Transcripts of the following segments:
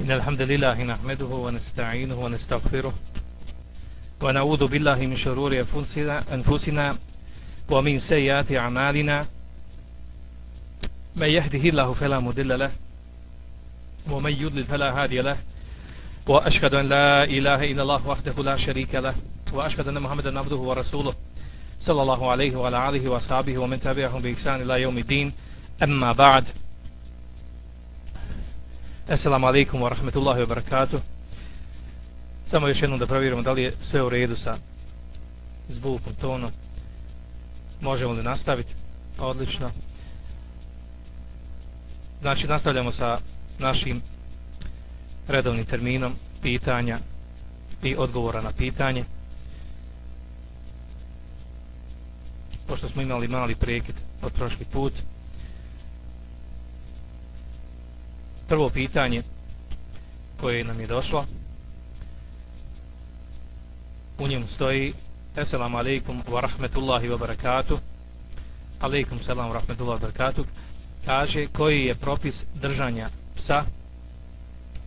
إن الحمد لله نحمده ونستعينه ونستغفره ونعوذ بالله من شرور أنفسنا ومن سيئات أعمالنا. من يهده الله فلا مضل له ومن يضلل فلا هادي له. وأشهد أن لا إله إلا الله وحده لا شريك له. وأشهد أن محمدا عبده ورسوله صلى الله عليه وعلى آله وأصحابه ومن تبعهم بإحسان إلى يوم الدين. أما بعد Assalamu alaikum wa rahmetullahi wa barakatuh. Samo još jednom da provjerimo da li je sve u redu sa zvukom, tonom. Možemo li nastaviti? Odlično. Znači, nastavljamo sa našim redovnim terminom pitanja i odgovora na pitanje. Pošto smo imali mali prekid od prošli put, prvo pitanje koje nam je došlo. U njemu stoji Assalamu alaikum wa rahmetullahi wa barakatuh. Alaikum salam wa rahmetullahi wa barakatuh. Kaže koji je propis držanja psa?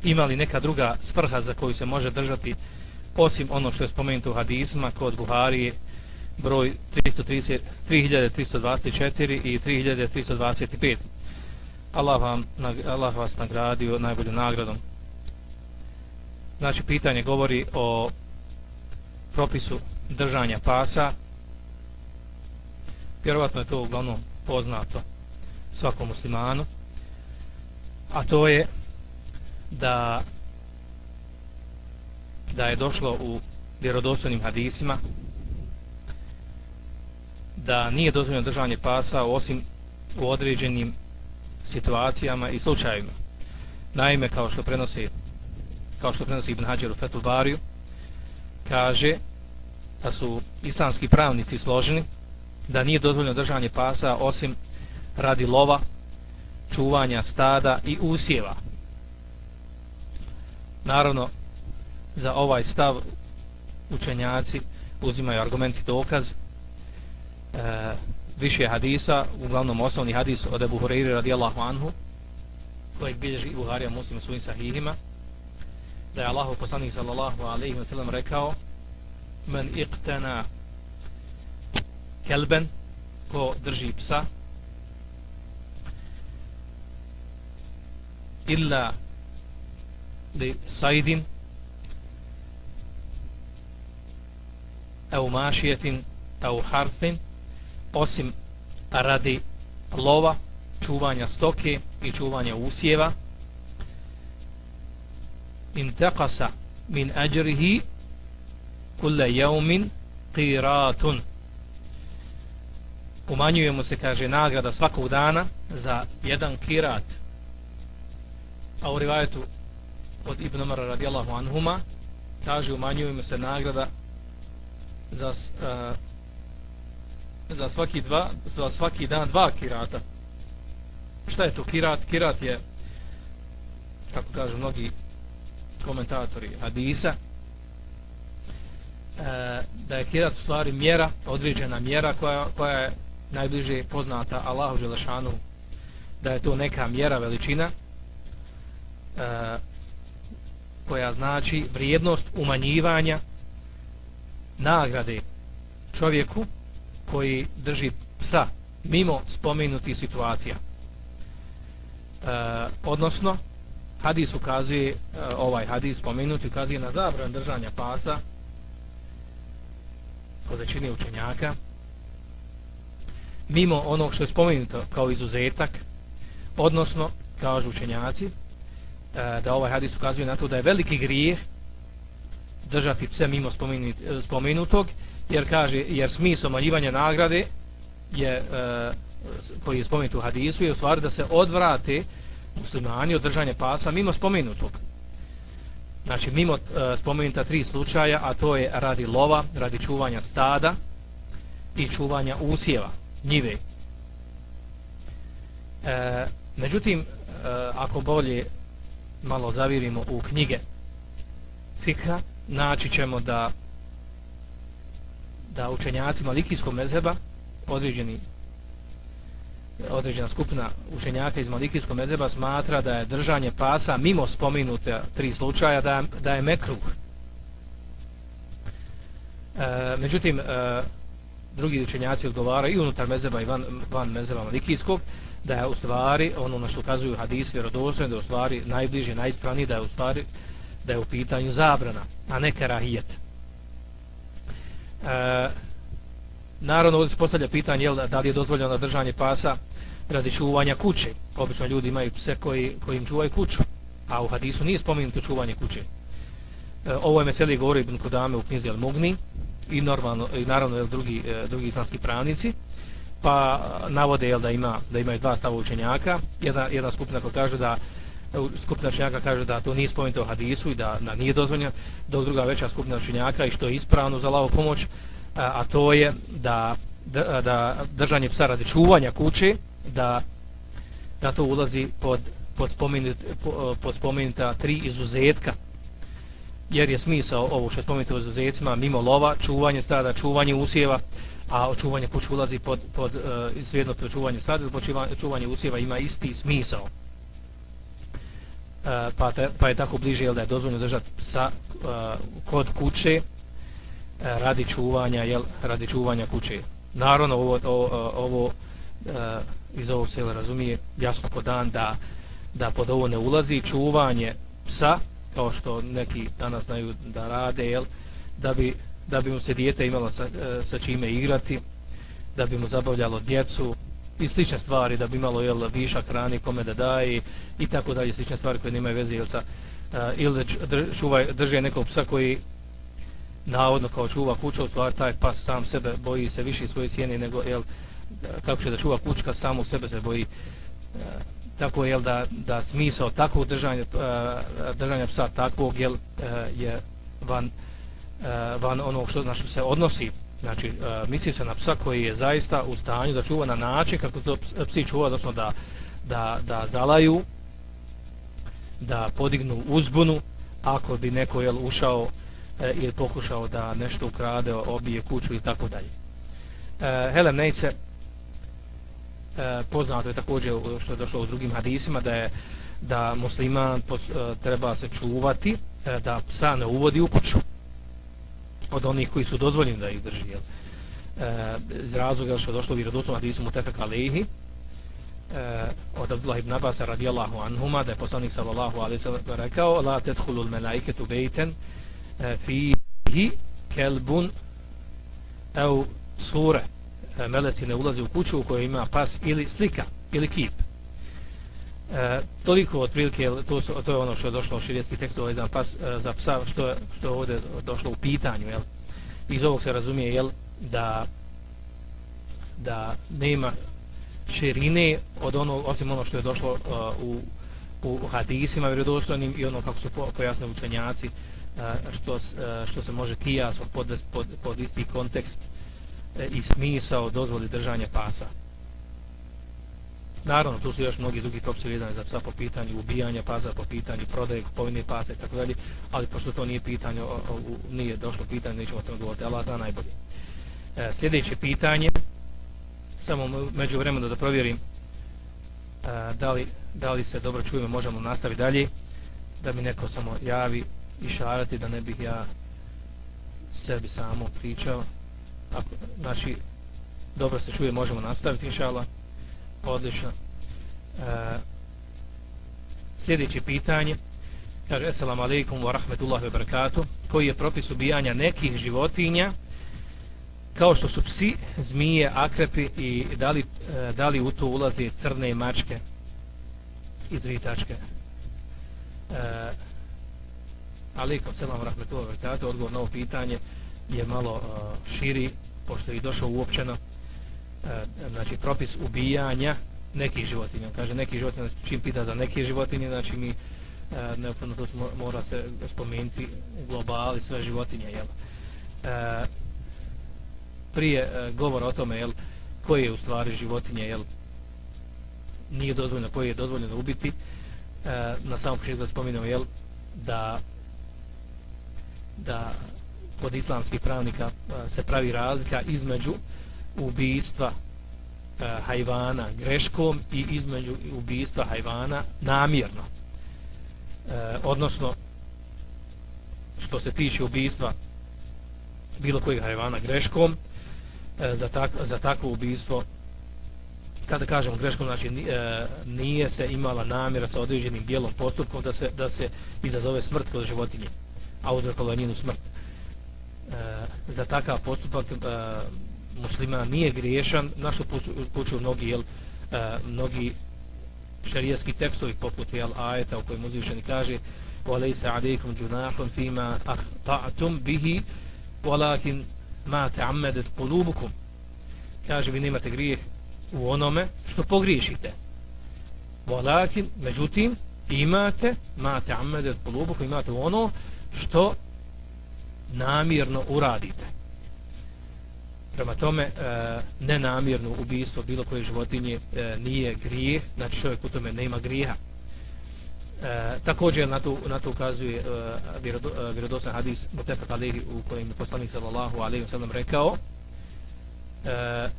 Ima li neka druga svrha za koju se može držati osim ono što je spomenuto u hadisma kod Buharije broj 330, 3324 i 3325 Allah, vam, Allah vas nagradio najboljom nagradom. Znači, pitanje govori o propisu držanja pasa. Vjerovatno je to uglavnom poznato svakom muslimanu. A to je da da je došlo u vjerodostojnim hadisima da nije dozvoljeno držanje pasa osim u određenim situacijama i slučajima. Naime, kao što prenosi kao što prenosi Ibn Hajar u Fethul Bariju, kaže da su islamski pravnici složeni da nije dozvoljeno držanje pasa osim radi lova, čuvanja stada i usjeva. Naravno, za ovaj stav učenjaci uzimaju argumenti dokaz e, više hadisa, uglavnom osnovni hadis od Ebu Hureyri radijallahu anhu, kojeg bilježi Buharija muslim u svojim sahihima, da je Allahu poslanik sallallahu alaihi wa sallam rekao men iqtana kelben ko drži psa illa li sajdin au mašijetin au harfin osim radi lova, čuvanja stoke i čuvanja usjeva. Intakasa min ajrihi kulla yawmin qiratun. Umanjuje mu se kaže nagrada svakog dana za jedan kirat. A u rivajetu od Ibn Umar radijallahu anhuma kaže umanjuje mu se nagrada za uh, za svaki dva za svaki dan dva kirata. Šta je to kirat? Kirat je kako kažu mnogi komentatori hadisa e, da je kirat u stvari mjera određena mjera koja, koja je najbliže poznata Allahu Želešanu da je to neka mjera veličina e, koja znači vrijednost umanjivanja nagrade čovjeku koji drži psa mimo spomenuti situacija. E, odnosno, hadis ukazuje, e, ovaj hadis spomenuti ukazuje na zabran držanja pasa kod većine učenjaka mimo onog što je spomenuto kao izuzetak odnosno, kažu učenjaci e, da ovaj hadis ukazuje na to da je veliki grijeh držati pse mimo e, spomenutog jer kaže jer smisao manjivanja nagrade je e, koji je spomenut u hadisu je u stvari da se odvrate muslimani od držanja pasa mimo spomenutog. Znači mimo e, spomenuta tri slučaja a to je radi lova radi čuvanja stada i čuvanja usjeva njive. E, međutim e, ako bolje malo zavirimo u knjige fika naći ćemo da da učenjaci malikijskog mezheba određeni određena skupina učenjaka iz Malikijskog mezheba smatra da je držanje pasa mimo spominute tri slučaja da, da je mekruh. E, međutim, e, drugi učenjaci odgovaraju i unutar mezheba i van, van mezheba Malikijskog da je u stvari, ono na što ukazuju hadis vjerodostojno, da je u stvari najbliže, najispravniji, da je u stvari da je u pitanju zabrana, a ne karahijet. E, naravno, ovdje se postavlja pitanje jel, da li je dozvoljeno držanje pasa radi čuvanja kuće. Obično ljudi imaju pse koji, koji im čuvaju kuću, a u hadisu nije spomenuto čuvanje kuće. E, ovo je meseli govori Ibn Kodame u knjizi Al-Mugni i, normalno, i naravno jel, drugi, e, drugi islamski pravnici pa navode jel, da ima da imaju dva stava učenjaka jedna, jedna skupina koja kaže da skupina učenjaka kaže da to nije spomenuto u hadisu i da, da nije dozvoljeno dok druga veća skupina učenjaka i što je ispravno za lavu pomoć a, a to je da, da, da držanje psa radi čuvanja kuće da, da to ulazi pod, pod, spomenut, pod spomenuta tri izuzetka. Jer je smisao ovo što je spomenuto u izuzetcima mimo lova, čuvanje stada, čuvanje usjeva a očuvanje kuće ulazi pod, pod e, uh, svijedno čuvanje stada, čuvanje usjeva ima isti smisao. E, pa, te, pa je tako bliže jel, da je dozvoljeno držati psa uh, e, kod kuće uh, radi čuvanja jel, radi čuvanja kuće. Naravno ovo, ovo, ovo uh, iz ovog sela razumije jasno po dan da, da pod ovo ne ulazi čuvanje psa kao što neki danas znaju da rade jel, da, bi, da bi mu se dijete imalo sa, sa čime igrati da bi mu zabavljalo djecu i slične stvari da bi imalo jel višak hrane kome da daje i tako dalje slične stvari koje nemaju veze jel sa uh, ili da čuva, drže nekog psa koji navodno kao čuva kuću, u stvari taj pas sam sebe boji se više svoje cijene nego jel kako će da čuva kućka samo sebe se boji. Uh, tako jel da, da smisao takvog držanja, uh, držanja psa takvog jel uh, je van uh, van onog što na što se odnosi. Znači, e, misli se na psa koji je zaista u stanju da čuva na način kako to psi čuva, odnosno da, da, da zalaju, da podignu uzbunu, ako bi neko jel, ušao e, ili pokušao da nešto ukrade, obije kuću i tako dalje. E, Helem Nejse, e, poznato je također što je došlo u drugim hadisima, da je da musliman pos, e, treba se čuvati, e, da psa ne uvodi u kuću, od onih koji su dozvoljeni da ih drži jel? E, iz razloga što je došlo u vjerodostom hadisu Mutefek Alehi e, od Abdullah ibn Abbas radijallahu anhuma da je poslanik sallallahu alaihi sallam rekao la tethulul melaiketu bejten e, fihi kelbun ev sure e, meleci ne ulazi u kuću u kojoj ima pas ili slika ili kip E, toliko otprilike to, su, to je ono što je došlo u širijski tekst ovaj za, pas, e, za psa što je, što je ovdje došlo u pitanju jel? iz ovog se razumije jel, da da nema širine od ono, osim ono što je došlo uh, u, u hadisima vjerodostojnim i ono kako su po, pojasne učenjaci uh, što, uh, što se može kijas podvesti pod, pod isti kontekst uh, i smisao dozvoli držanja pasa Naravno, tu su još mnogi drugi propisi vezani za psa po pitanju ubijanja pasa, po pitanju prodaje kupovine pasa i tako dalje, ali pošto to nije pitanje, o, o, nije došlo pitanje, nećemo o tome govoriti, Allah zna najbolje. E, sljedeće pitanje, samo među vremenu da provjerim e, da, li, da li se dobro čujemo, možemo nastaviti dalje, da mi neko samo javi i šarati, da ne bih ja sebi samo pričao. Ako, znači, dobro se čuje, možemo nastaviti, inša Allah. Odlično. E, sljedeće pitanje. Kaže, Assalamu alaikum wa rahmetullahi wa barakatuh. Koji je propis ubijanja nekih životinja kao što su psi, zmije, akrepi i da li, e, da li u to ulazi crne mačke iz ritačke. E, alaikum salam wa rahmetullahi wa barakatuh. Odgovor na ovo pitanje je malo e, širi, pošto je došao uopćeno E, znači propis ubijanja nekih životinja. Kaže neki životinja, znači, čim pita za neke životinje, znači mi e, neophodno to mora se spomenuti u globali sve životinje. Jel? E, prije e, govora o tome jel, koje je u stvari životinje jel, nije dozvoljeno, koje je dozvoljeno ubiti e, na samom početku da spominjamo jel, da da kod islamskih pravnika se pravi razlika između ubistva ubijstva hajvana greškom i između ubistva hajvana namjerno. E, odnosno što se tiče ubistva bilo kojeg hajvana greškom e, za, tak, za takvo ubistvo kada kažemo greškom znači e, nije se imala namjera sa određenim bijelom postupkom da se da se izazove smrt kod životinje a uzrokovala njenu smrt. E, za takav postupak e, muslima nije griješan na što puču mnogi jel, e, mnogi šarijetski tekstovi poput jel, ajeta u kojem uzvišeni kaže وَلَيْسَ عَلَيْكُمْ جُنَاحٌ فِي مَا أَخْطَعْتُمْ بِهِ وَلَكِنْ مَا تَعَمَّدَتْ قُلُوبُكُمْ kaže vi nemate grijeh u onome što pogriješite وَلَكِنْ međutim imate ma ta'ammadat qulubukum imate ono što namjerno uradite prema tome e, nenamjerno ubijstvo bilo koje životinje e, nije grijeh znači čovjek u tome nema grijeha. E, također na to, na to ukazuje e, e vjerodosan hadis Mutefat Alihi u kojem je poslanik sallallahu alaihi wa sallam rekao e,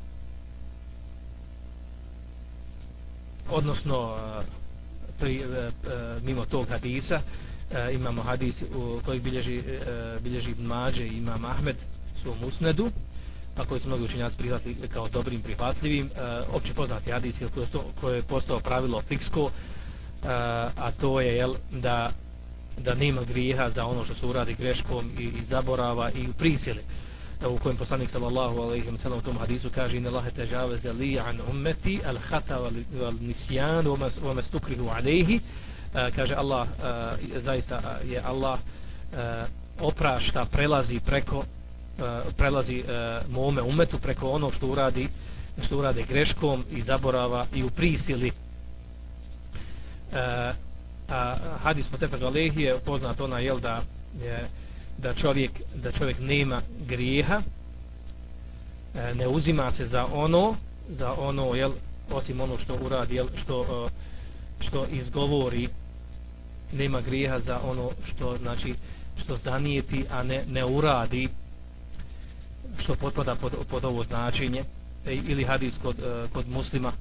odnosno e, pri, e, e mimo tog hadisa e, imamo hadis u koji bilježi, bilježi Ibn Mađe i Imam Ahmed svom usnedu a koji su mnogi učinjaci prihvatili kao dobrim prihvatljivim. E, opće poznati hadis koji je postao pravilo fiksko e, a to je jel, da da nema grijeha za ono što se uradi greškom i, i zaborava i u prisjeli e, u kojem poslanik sallallahu alejhi ve sellem u tom hadisu kaže inna Allaha tajawaza li an ummati al khata wal nisyan wa mastukrihu alayhi kaže Allah zaista je Allah oprašta prelazi preko E, prelazi e, mome umetu preko ono što uradi što urade greškom i zaborava i u prisili. E, a hadis mutafaq alayhi je poznat ona jel da je da čovjek da čovjek nema grijeha e, ne uzima se za ono za ono jel osim ono što uradi jel što što izgovori nema grijeha za ono što znači što zanijeti a ne ne uradi što potpada pod, pod ovo značenje e, ili hadis kod, e, kod muslima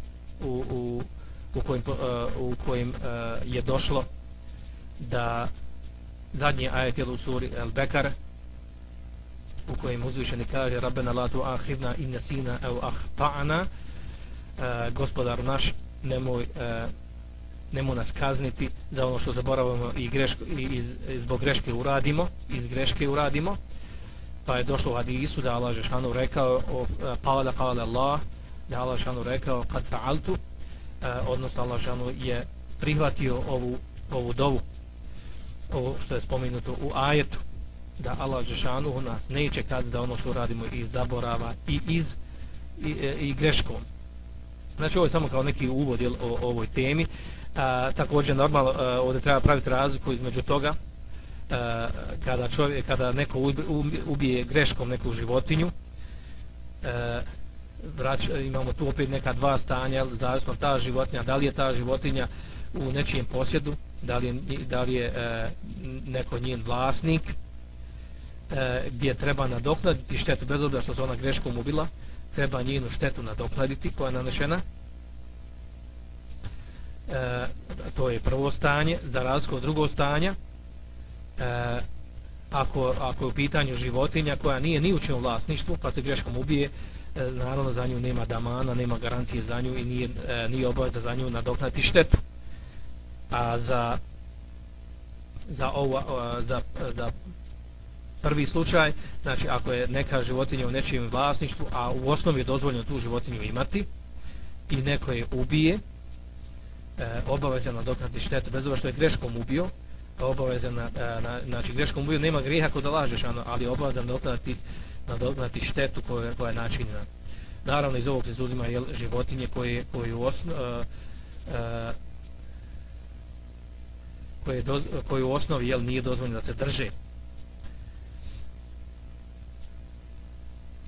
u, u, u kojim, e, u kojim e, je došlo da zadnji ajet je u suri El Bekar u kojem uzvišeni kaže Rabbena la tu ahidna in nasina au ahta'na gospodar naš nemoj nemoj nas kazniti za ono što zaboravimo i, greško, i, iz, i zbog greške uradimo iz greške uradimo pa je došlo u hadisu da Allah Žešanu rekao pa qala Allah da Allah Žešanu rekao kad fa'altu e, odnosno Allah Žešanu je prihvatio ovu, ovu dovu ovo što je spomenuto u ajetu da Allah Žešanu nas neće kazati za ono što radimo iz zaborava i iz i, e, i greškom. Znači ovo je samo kao neki uvod jel, o, o ovoj temi. A, također normalno a, ovdje treba praviti razliku između toga Eh, kada čovjek kada neko ubije greškom neku životinju eh, vrać, imamo tu opet neka dva stanja zavisno ta životinja da li je ta životinja u nečijem posjedu da li je, da li je e, neko njen vlasnik e, gdje treba nadoknaditi štetu bez obzira što se ona greškom ubila treba njenu štetu nadoknaditi koja je nanešena. E, to je prvo stanje za razliku od drugog stanja e, ako, ako je u pitanju životinja koja nije ni u čemu vlasništvu pa se greškom ubije e, naravno za nju nema damana nema garancije za nju i nije, e, nije obaveza za nju nadoknaditi štetu. A za za ovo e, za, za prvi slučaj znači ako je neka životinja u nečijem vlasništvu a u osnovi je dozvoljeno tu životinju imati i neko je ubije e, obavezan nadoknati štetu bez obzira što je greškom ubio obavezan na, e, na, znači greškom ubio nema grijeha kod da lažeš ali ali obavezan nadoknati, nadoknati štetu koja, koja je načinjena naravno iz ovog se zuzima jel, životinje koje, koje u osno, e, e, koje, doz, koje u osnovi jel, nije dozvoljeno da se drže.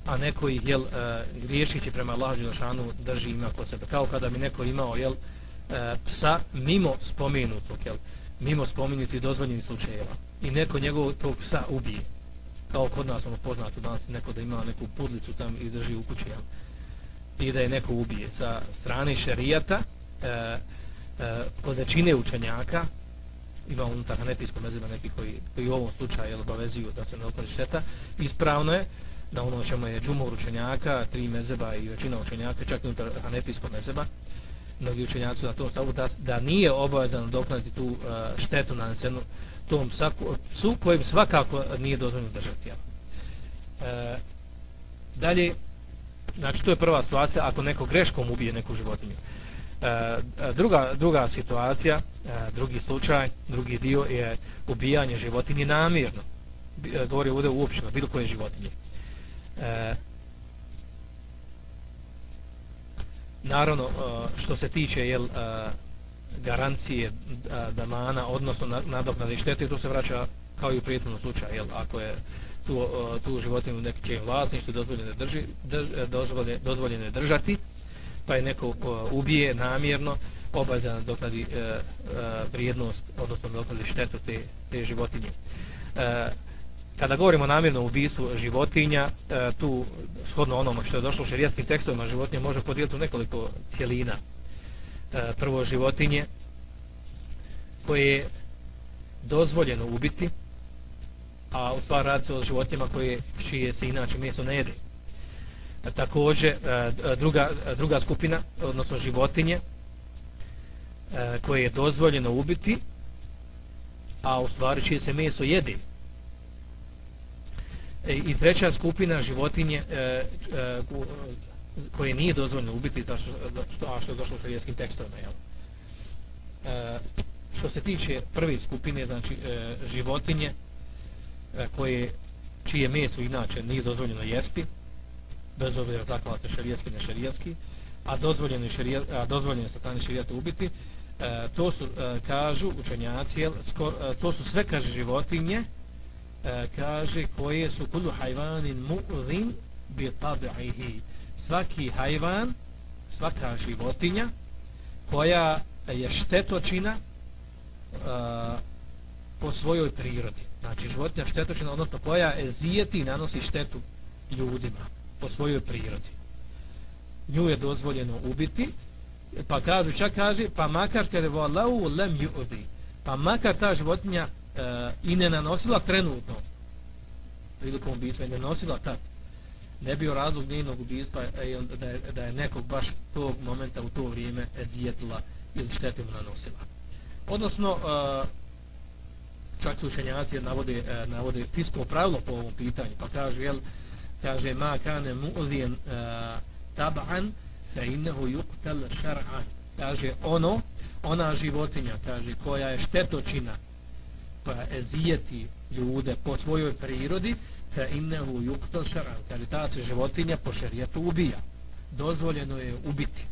A neko ih jel, e, uh, griješići prema Allahu Đelšanu drži ima kod sebe. Kao kada bi neko imao jel, uh, psa mimo spomenutog, jel, mimo spomenuti dozvoljenih slučajeva. I neko njegov tog psa ubije. Kao kod nas ono poznato danas neko da ima neku pudlicu tam i drži u kući. Jel. i da je neko ubije sa strane šerijata e, e, kod većine učenjaka ima unutar hanetijskog mezima neki koji, koji u ovom slučaju obavezuju da se ne otvori šteta ispravno je da ono čemu je džumor učenjaka tri mezeba i većina učenjaka čak i unutar hanetijskog mezeba mnogi učenjaci na tom stavu da, da nije obavezano dokladiti tu uh, štetu na nanesenu tom psu kojim svakako nije dozvoljeno držati ja. E, dalje znači to je prva situacija ako neko greškom ubije neku životinju. E, e druga, druga situacija e, drugi slučaj, drugi dio je ubijanje životinje namjerno. E, govori ovdje uopćeno, bilo koje životinje e, naravno uh, što se tiče jel, uh, garancije uh, damana odnosno nadoknade štete to se vraća kao i u prijetnom slučaju jel, ako je tu, tu životinju neki čejem vlasništvu dozvoljeno, drži, dozvoljeno, eh, dozvoljeno držati pa je neko ubije namjerno obavezan nadoknadi eh, eh, vrijednost odnosno nadoknadi štetu te, te životinje kada govorimo o namjernom ubistvu životinja e, tu shodno onom što je došlo u šerijatskim tekstovima životinje može podijeliti u nekoliko cijelina. E, prvo životinje koje je dozvoljeno ubiti a u stvari radi se o životinjama koje čije se inače meso ne jede. E, također druga, druga skupina odnosno životinje koje je dozvoljeno ubiti a u stvari čije se meso jede. E, i treća skupina životinje e, e, koje nije dozvoljeno ubiti za što, što, a što je došlo u šarijeskim tekstovima jel? E, što se tiče prve skupine znači e, životinje e, koje čije meso inače nije dozvoljeno jesti bez obzira takva se šarijeski ne šarijeski a dozvoljeno, šarije, a dozvoljeno sa strane šarijata ubiti e, to su e, kažu učenjaci jel, skor, e, to su sve kaže životinje E, kaže koje su kulu hajvanin mu'zin bi tabi'ihi svaki hajvan svaka životinja koja je štetočina uh, po svojoj prirodi. Znači životinja štetočina odnosno koja ezijeti i nanosi štetu ljudima po svojoj prirodi. Nju je dozvoljeno ubiti. Pa kažu čak kaže pa makar kada volau lem yu'di pa makar ta životinja e, i ne nanosila trenutno prilikom ubistva i ne nosila tad. Ne bio razlog njenog ubistva e, da je, da je nekog baš tog momenta u to vrijeme ezijetila ili štetim nanosila. Odnosno e, čak su učenjaci navode, e, navode fisko pravilo po ovom pitanju pa kaže jel, kaže ma kane mu'zijen e, tab'an fe innehu yuqtal šar'an. Kaže ono ona životinja kaže koja je štetočina koja ezijeti ljude po svojoj prirodi fa innehu yuktal šaran. Kaže ta se životinja po šerijatu ubija. Dozvoljeno je ubiti.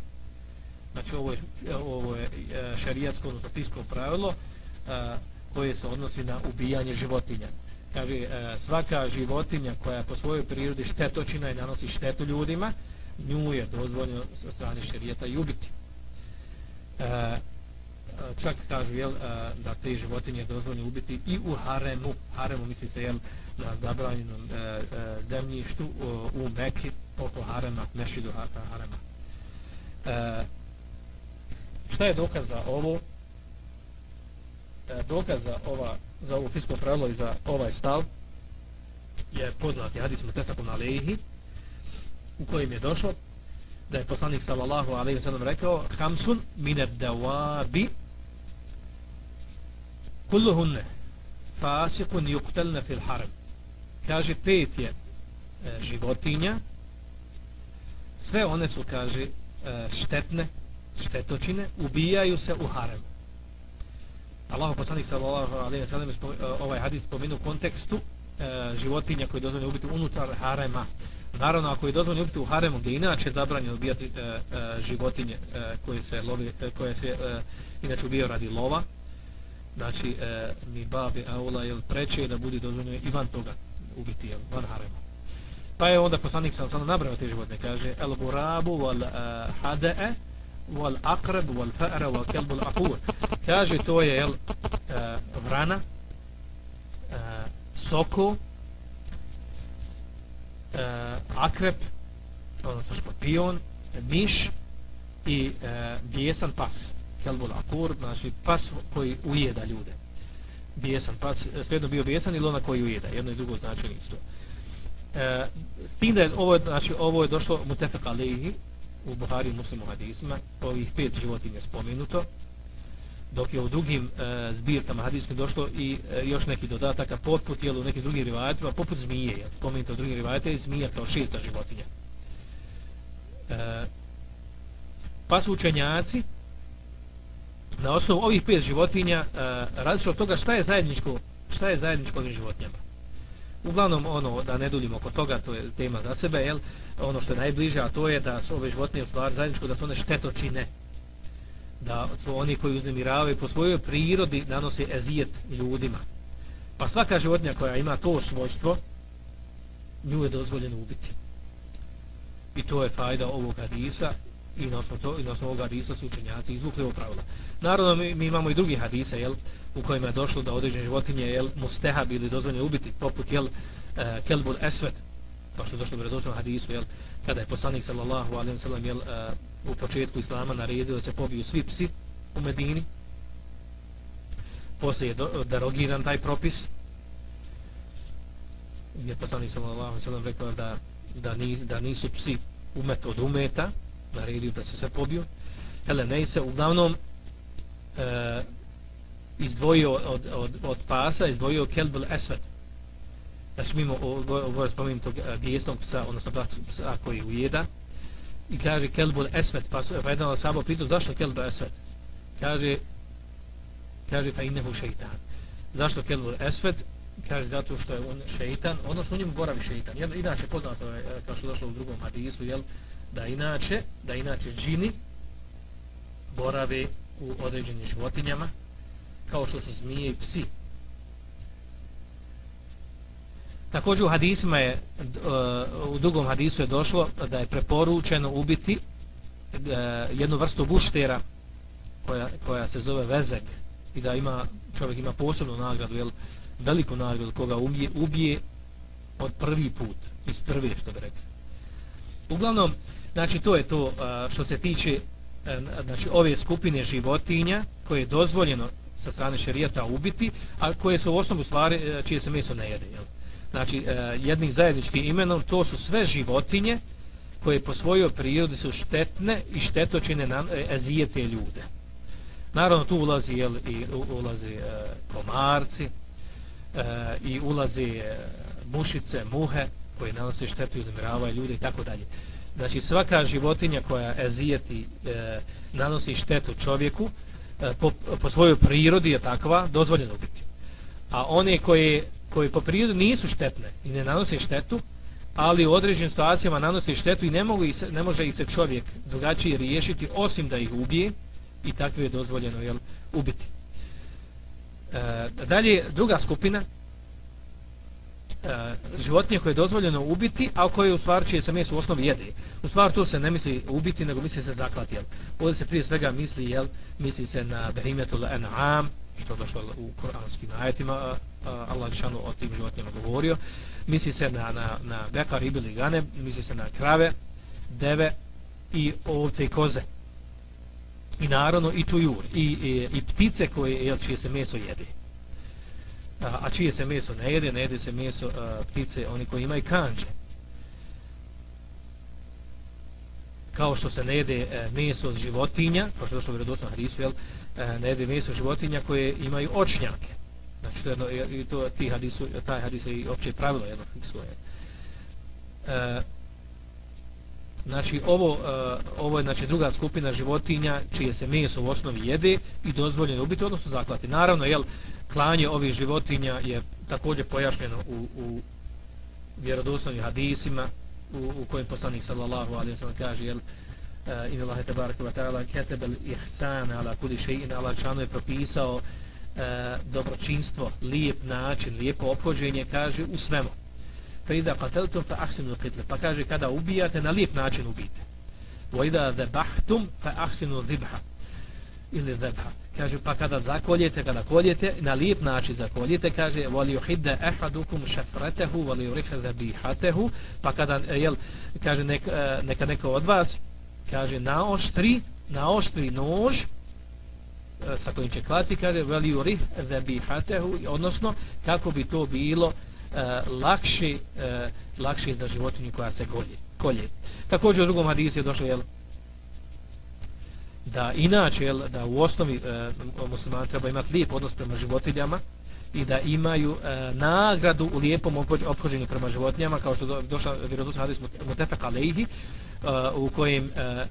Znači ovo je, ovo je e, šerijatsko odnosno pravilo a, koje se odnosi na ubijanje životinja. Kaže a, svaka životinja koja po svojoj prirodi štetočina i nanosi štetu ljudima nju je dozvoljeno sa strane šerijata i ubiti. A, čak kažu jel, da te životinje dozvoljeno ubiti i u haremu. Haremu misli se jel, na zabranjenom e, e, zemljištu u, u Meki oko harema mešidu harema. E, šta je dokaz za ovo? E, dokaz za, ova, za ovo fisko pravilo i za ovaj stav je poznati hadis mutefakun Lehi, u kojem je došlo da je poslanik sallallahu alejhi ve sellem rekao hamsun min ad-dawabi kulluhunne fasikun yuqtalna fil haram. Kaže pet je e, životinja sve one su kaže e, štetne štetočine ubijaju se u harem Allahu poslanik sallallahu alejhi ve sellem ovaj hadis spomenu u kontekstu e, životinja koje dozvoljeno ubiti unutar harema. Naravno ako je dozvoljeno ubiti u haremu gdje inače zabranjeno ubijati e, e, životinje e, koje se lovi e, koje se e, inače ubijaju radi lova znači e, ni babi aula je preče da bude dozvoljeno i van toga ubiti jel van harema. Pa je onda poslanik sam sam nabrao te životne kaže el burabu wal e, uh, hadae wal akrab wal fa'ra wal kelbu al akur kaže to je jel uh, vrana e, uh, soko uh, akrep odnosno škorpion miš i uh, bijesan pas kelbul akur znači pas koji ujeda ljude. Bijesan pas svejedno bio bijesan ili ona koji ujeda jedno i drugo znači isto. E, s tim da je ovo, znači, ovo je došlo mutefek alihi u Buhari muslimu hadisima ovih pet životinja spomenuto dok je u drugim e, zbirkama hadijskim došlo i e, još neki dodataka poput jel, u nekim drugim rivajatima poput zmije jel, spomenuto u drugim rivajatima zmija kao šesta životinja. E, pa su učenjaci na osnovu ovih pet životinja e, se od toga šta je zajedničko šta je zajedničko ovim životinjama uglavnom ono da ne duljimo oko toga to je tema za sebe jel ono što je najbliže a to je da su ove životinje u stvari zajedničko da su one štetočine da su oni koji uznemiravaju po svojoj prirodi nanose ezijet ljudima. Pa svaka životinja koja ima to svojstvo, nju je dozvoljeno ubiti. I to je fajda ovog hadisa i na osnovu, to, i na osnovu ovoga hadisa su učenjaci izvukli ovo pravilo. Naravno, mi, mi imamo i drugi hadisa, jel, u kojima je došlo da određene životinje, jel, musteha bili dozvoljeni ubiti, poput, jel, e, kelbul esved, kao što je došlo u redosnom hadisu, jel, kada je poslanik sallallahu alaihi wa sallam, jel, e, u početku islama naredio da se pobiju svi psi u Medini. Poslije je derogiran taj propis. Gdje poslanik sallallahu alejhi ve sellem rekao da da, nis, da nisu psi umet od umeta, naredio da se sve pobiju. Hele, ne se uglavnom e, izdvojio od, od, od pasa, izdvojio kelbel Esved. Znači mimo ovo spomenutog e, bijesnog psa, odnosno psa koji ujeda, i kaže kelbul Esved, pa, pa jedan samo pitao zašto Kelbel Esved? kaže kaže fa innehu šeitan zašto kelbul Esved? kaže zato što je on šeitan odnosno u njemu boravi šeitan jel, inače poznato je e, kao što došlo u drugom hadisu jel, da inače da inače džini borave u određenim životinjama kao što su zmije i psi Također u hadisima je, e, u drugom hadisu je došlo da je preporučeno ubiti e, jednu vrstu guštera koja, koja se zove vezek i da ima čovjek ima posebnu nagradu, jel, veliku nagradu koga ubije, ubije od prvi put, iz prve što bi rekli. Uglavnom, znači to je to što se tiče e, znači ove skupine životinja koje je dozvoljeno sa strane šerijata ubiti, a koje su u osnovu stvari e, čije se meso ne jede. Jel? znači e, jednim zajedničkim imenom to su sve životinje koje po svojoj prirodi su štetne i štetočine na ezijete ljude naravno tu ulazi jel, i ulazi e, komarci e, i ulazi e, mušice, muhe koje nanose štetu i uznamiravaju ljude i tako dalje znači svaka životinja koja ezijeti e, nanosi štetu čovjeku e, po, po svojoj prirodi je takva dozvoljeno biti a one koje koji po prirodi nisu štetne i ne nanose štetu, ali u određenim situacijama nanose štetu i ne, mogu i se, ne može i se čovjek drugačije riješiti osim da ih ubije i takve je dozvoljeno jel, ubiti. E, dalje, druga skupina e, životinje koje je dozvoljeno ubiti, a koje u stvari čije se meso u osnovi jede. U stvari tu se ne misli ubiti, nego misli se zaklati. Jel. Ovdje se prije svega misli, jel, misli se na behimetul en'am, što je došlo u koranskim ajetima, Allah Žešanu o tim životinjama govorio. Misli se na, na, na bekar, ibil i gane, misli se na krave, deve i ovce i koze. I naravno i tujur, i, i, i ptice koje, jel, čije se meso jede. A, a čije se meso ne jede, ne jede se meso a, ptice, oni koji imaju kanđe. kao što se ne jede e, meso od životinja, kao što je došlo vjerodosno na hadisu, jel, e, ne jede meso životinja koje imaju očnjake. Znači, to je jedno, i to, ti hadisu, taj hadis je i opće pravilo jedno fiksko je. E, znači, ovo, uh, ovo je znači, druga skupina životinja čije se meso u osnovi jede i dozvoljeno je ubiti, odnosno zaklati. Naravno, jel, klanje ovih životinja je također pojašnjeno u, u vjerodostojnim hadisima, u, u kojem poslanik sallallahu alejhi ve sellem kaže, jel, eh, uh, in Allah tabaraka ve ta'ala ketebel ihsana ala kulli shay'in ala čanu je propisao uh, dobročinstvo, lijep način, lijepo ophođenje, kaže u svemu. Fa ida qataltum fa ahsinu qitle, pa kaže kada ubijate, na lijep način ubijte. Wa ida dhabhtum fa ahsinu dhibha ili zebha. Kaže, pa kada zakoljete, kada koljete, na lijep način zakoljete, kaže, voli uhidde ehadukum šefretehu, voli urihe zabihatehu, pa kada, e, jel, kaže, nek, e, neka neko od vas kaže na oštri na oštri nož e, sa kojim će klati kaže veli urih zabihatehu odnosno kako bi to bilo uh, lakše uh, lakše za životinju koja se golje kolje također u drugom hadisu je došlo jel da inače jel, da u osnovi e, musliman treba imati lijep odnos prema životinjama i da imaju e, nagradu u lijepom obhođenju prema životinjama kao što došla vjerodostojni hadis mutefek alejhi uh, u kojim uh,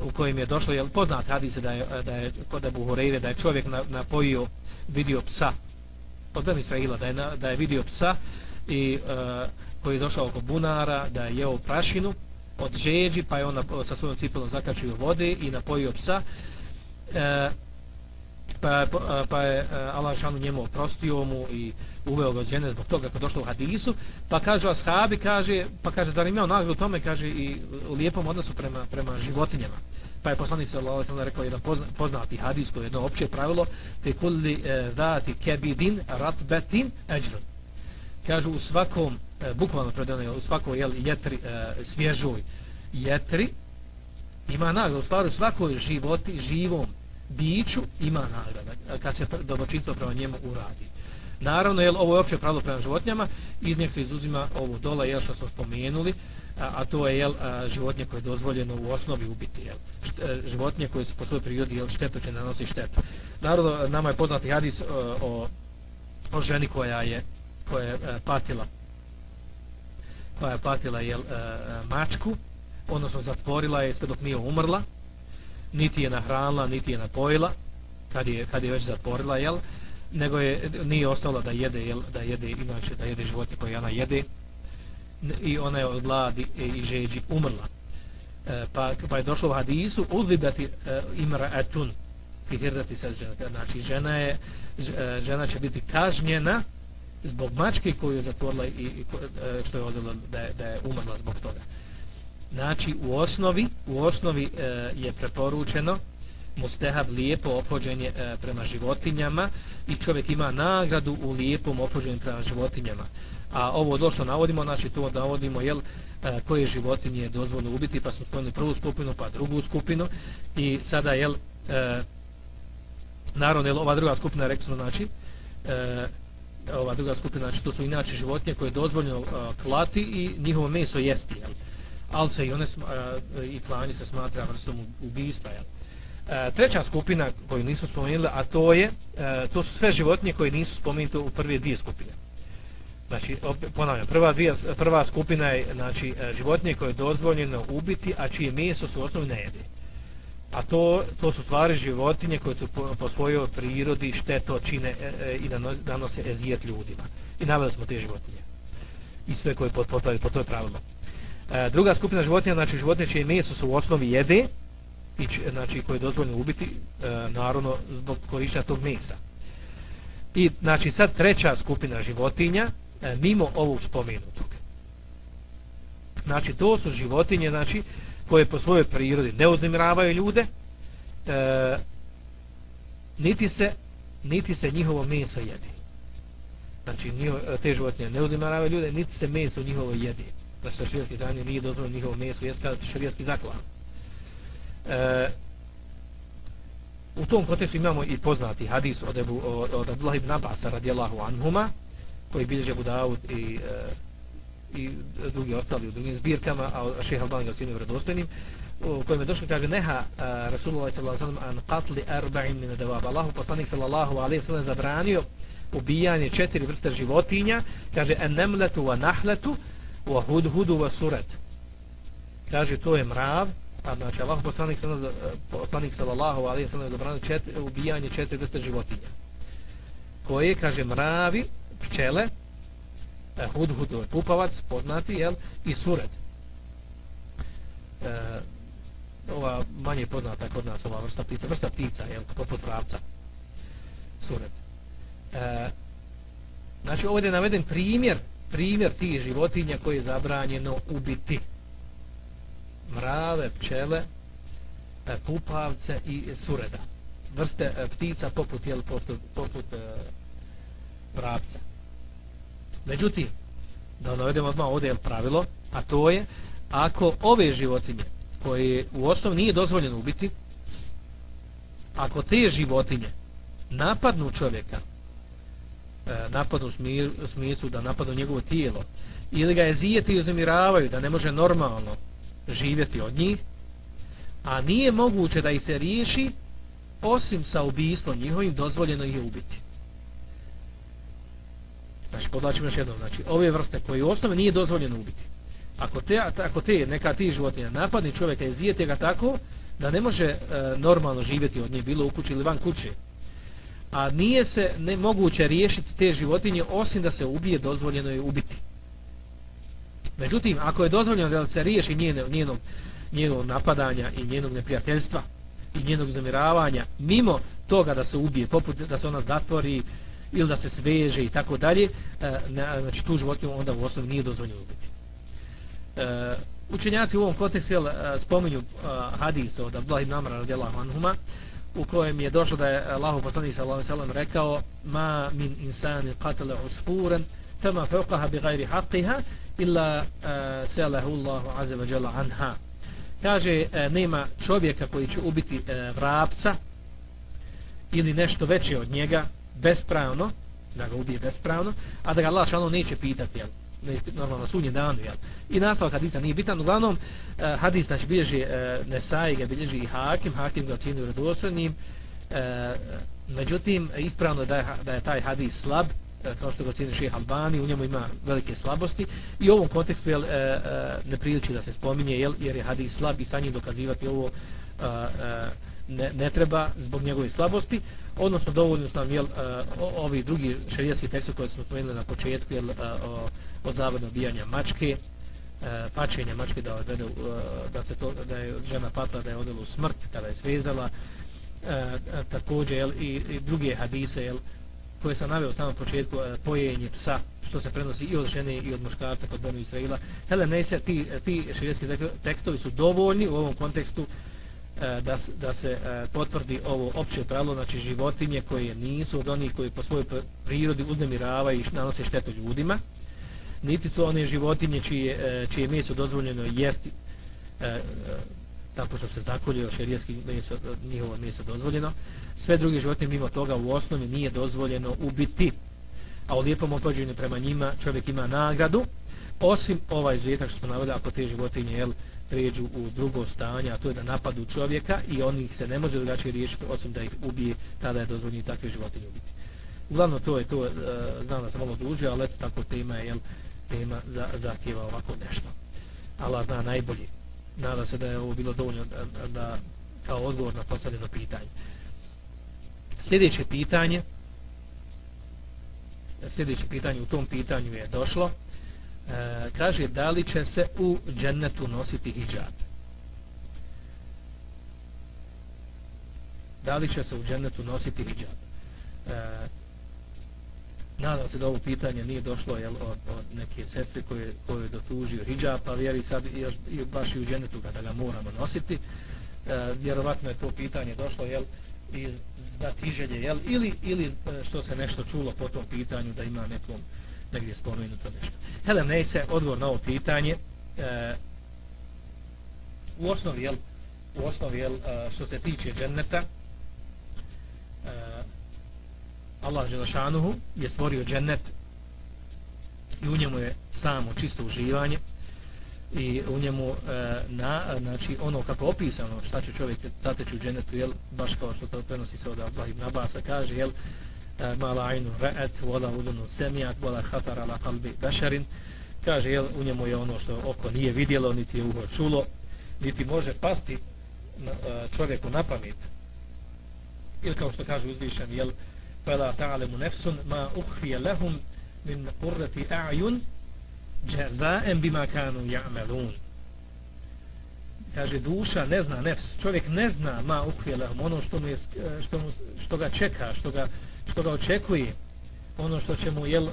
uh, u kojim je došlo jel poznat hadis da je da je kod Abu Hurajre da je čovjek na, napojio vidio psa od Ben Israila da je na, da je vidio psa i uh, koji je došao oko bunara da je jeo prašinu od žeđi pa je on sa svojom cipelom zakačio vode i napojio psa. E, pa, pa, pa je e, Allah šanu njemu oprostio mu i uveo ga žene zbog toga kad došlo u hadisu. Pa kaže ashabi kaže pa kaže zar imao nagradu tome? Kaže i u lijepom odnosu prema prema životinjama. Pa je poslanik sallallahu alejhi ve rekao jedan poznati hadis koji je jedno opće pravilo fi kulli e, zati kabidin ratbatin ajr kaže u svakom e, bukvalno predano u svakoj jel jetri e, svježoj jetri ima nagradu u stvari svakoj životi živom biću ima nagrada e, kad se dobročinstvo prema njemu uradi. Naravno, jel, ovo je opće pravilo prema životinjama, iz njeg se izuzima ovo dola, jel, što smo spomenuli, a, a to je jel, a, životinje koje je dozvoljeno u osnovi ubiti. Jel. Št, a, životinje koje su po svojoj prirodi jel, štetu će nanosi štetu. Naravno, nama je poznati hadis o, o, o ženi koja je, koja je a, patila koja je patila je e, e, mačku, odnosno zatvorila je sve dok nije umrla, niti je nahranila, niti je napojila, kad je, kad je već zatvorila, jel? nego je nije ostala da jede, jel? da jede, inače da jede životinje koje ona jede, i ona je od gladi e, i žeđi umrla. E, pa, pa je došlo u hadisu, uzibati e, imra etun, fihirdati se žena, znači žena, je, žena će biti kažnjena zbog mačke koju je zatvorila i, i e, što je odjela da, da je umrla zbog toga. Znači u osnovi, u osnovi e, je preporučeno mustehab lijepo opođenje e, prema životinjama i čovjek ima nagradu u lijepom opođenju prema životinjama. A ovo došlo navodimo, znači to navodimo jel, e, koje životinje je dozvoljno ubiti, pa smo spojili prvu skupinu, pa drugu skupinu i sada jel, e, naravno jel, ova druga skupina rekli smo znači e, ova druga skupina, znači to su inače životinje koje je dozvoljeno uh, klati i njihovo meso jesti, jel? ali se i one i klanje se smatra vrstom ubijstva. Jel? E, treća skupina koju nismo spomenuli, a to je, e, to su sve životinje koje nisu spomenute u prve dvije skupine. Znači, ponavljam, prva, dvije, prva skupina je znači, e, životinje koje je dozvoljeno ubiti, a čije meso su osnovi ne jede. A to, to su stvari životinje koje su po, po svojoj prirodi šteto čine e, e, i nanose ezijet ljudima. I naveli smo te životinje. I sve koje potpavaju po toj pravilno. E, druga skupina životinja, znači životinje čije meso su u osnovi jede, i č, znači koje je dozvoljeno ubiti, e, naravno zbog korištenja tog mesa. I znači sad treća skupina životinja, e, mimo ovog spomenutog. Znači to su životinje, znači, koje po svojoj prirodi ne uznimiravaju ljude, e, niti se niti se njihovo meso jede. Znači, njiho, te životinje ne uznimiravaju ljude, niti se meso njihovo jede Znači, sa širijski zanje nije dozvoljeno njihovo meso, jest kada širijski zaklan. E, u tom kontekstu imamo i poznati hadis od, Ebu, od, od Abdullah ibn Abasa radijallahu anhuma, koji bilježe Budavud i, e, i drugi ostali u drugim zbirkama, a šeha Albani ga ocjenio vredostojnim, u kojem je došlo kaže neha Rasulullah sallallahu alaihi sallam an qatli arba'in min devab. Allahu poslanik sallallahu alaihi sallam zabranio ubijanje četiri vrste životinja, kaže en nemletu wa nahletu, wa hudhudu wa surat kaže to je mrav a znači Allah poslanik poslanik sallallahu alejhi ve sellem zabranio čet, ubijanje četiri vrste životinja koje kaže mravi pčele e, ovaj pupavac poznati jel i Sured. e, ova manje poznata kod nas ova vrsta ptica vrsta ptica jel poput vravca Sured. e, znači ovdje je naveden primjer primjer tih životinja koje je zabranjeno ubiti. Mrave, pčele, e, pupavce i sureda. Vrste e, ptica poput, jel, poput, poput e, vrapca. Međutim, da navedemo odmah ovdje je pravilo, a to je, ako ove životinje koje u osnovi nije dozvoljeno ubiti, ako te životinje napadnu čovjeka, e, napadnu u smislu da napadnu njegovo tijelo, ili ga jezijeti i uznemiravaju da ne može normalno živjeti od njih, a nije moguće da ih se riješi, osim sa ubijstvom njihovim, dozvoljeno ih je ubiti. Znači, podlačimo još jednom, znači, ove vrste koje u osnovi nije dozvoljeno ubiti, ako te, ako te neka ti životinja napadni čovjeka i zijete ga tako, da ne može e, normalno živjeti od nje, bilo u kući ili van kuće, a nije se ne moguće riješiti te životinje, osim da se ubije, dozvoljeno je ubiti. Međutim, ako je dozvoljeno da se riješi njeno, njenog, njenog napadanja i njenog neprijateljstva i njenog zamiravanja, mimo toga da se ubije, poput da se ona zatvori ili da se sveže i tako dalje, e, znači tu životinju onda u osnovi nije dozvoljeno ubiti. E, učenjaci u ovom kontekstu jel, e, spominju uh, hadis od Abdullah ibn Amra radijallahu anhuma u kojem je došlo da je Allahu poslanik sallallahu alejhi ve sellem rekao ma min insani qatala usfuran fama fawqaha bighayri haqqiha illa uh, salahu Allahu azza wa jalla anha kaže uh, nema čovjeka koji će ubiti uh, vrapca ili nešto veće od njega bespravno da ga ubije bespravno a da ga Allah šalno neće pitati jel, normalno sunje danu jel? i nastavak hadisa nije bitan. Uglavnom eh, hadis znači bilježi eh, Nesai ga bilježi i Hakim. Hakim ga ocjenio redosrednim eh, međutim ispravno da je, da je taj hadis slab eh, kao što ga ocjenio šeha Albani u njemu ima velike slabosti. I u ovom kontekstu jel, uh, ne priliči da se spominje jel, jer je hadis slab i sa njim dokazivati ovo uh, uh, ne, ne treba zbog njegove slabosti, odnosno dovoljno su nam jel, e, ovi drugi šarijaski tekstu koje smo spomenuli na početku jel, e, od zavodnog bijanja mačke, e, pačenja mačke da, odvede, da, se to, da je žena patla da je odela u smrt kada je svezala, također jel, i, i druge hadise jel, koje sam naveo u samom početku, pojenje psa, što se prenosi i od žene i od muškarca kod Benu Israila. Hele, ne se, ti, ti šarijaski tekstovi su dovoljni u ovom kontekstu E, da, da se e, potvrdi ovo opće pravilo, znači životinje koje nisu od onih koji po svojoj prirodi uznemiravaju i nanose štetu ljudima, niti su one životinje čije, e, čije meso dozvoljeno jesti tako što se zakolje šerijetski meso, njihovo meso dozvoljeno. Sve druge životinje mimo toga u osnovi nije dozvoljeno ubiti. A u lijepom opođenju prema njima čovjek ima nagradu, osim ovaj zvijetak što smo navodili, ako te životinje jel, pređu u drugo stanje, a to je da napadu čovjeka i on ih se ne može drugačije riješiti osim da ih ubije, tada je dozvoljeno takve životinje ubiti. Uglavnom to je to, e, znam da sam malo dužio, ali eto tako tema je, jel, tema za, zahtjeva ovako nešto. Allah zna najbolji. Nada se da je ovo bilo dovoljno da, da kao odgovor na postavljeno pitanje. Sljedeće pitanje, sljedeće pitanje u tom pitanju je došlo, e, kaže da li će se u džennetu nositi hijab? Da li će se u džennetu nositi hijab? E, nadam se da ovo pitanje nije došlo jel, od, od neke sestre koje, koje je dotužio hijab pa vjeri sad još, baš i u džennetu kada ga moramo nositi. E, vjerovatno je to pitanje došlo jel, iz znatiželje jel, ili, ili e, što se nešto čulo po tom pitanju da ima nekom negdje spomenuto nešto. Helem Neise, odgovor na ovo pitanje, e, u osnovi, jel, u osnovi, jel, e, što se tiče dženneta, e, Allah Želešanuhu je stvorio džennet i u njemu je samo čisto uživanje i u njemu e, na, znači ono kako opisano šta će čovjek zateći u džennetu jel, baš kao što to prenosi se od Allah ibn Abasa kaže jel, Eh, ma la ainu ra'at wala udunu sami'at wala khatar ala qalbi basharin. Kaže jel u njemu je ono što oko nije vidjelo niti je uho čulo niti može pasti na, eh, čovjeku na pamet. Ili kao što kaže uzvišen jel fala ta'lamu nafsun ma ukhfiya lahum min qurrati a'yun jaza'an bima kanu ya'malun kaže duša ne zna nefs čovjek ne zna ma ukhfiya ono što mu je, e, što mu što ga čeka što ga što ga očekuje ono što će mu jel, e,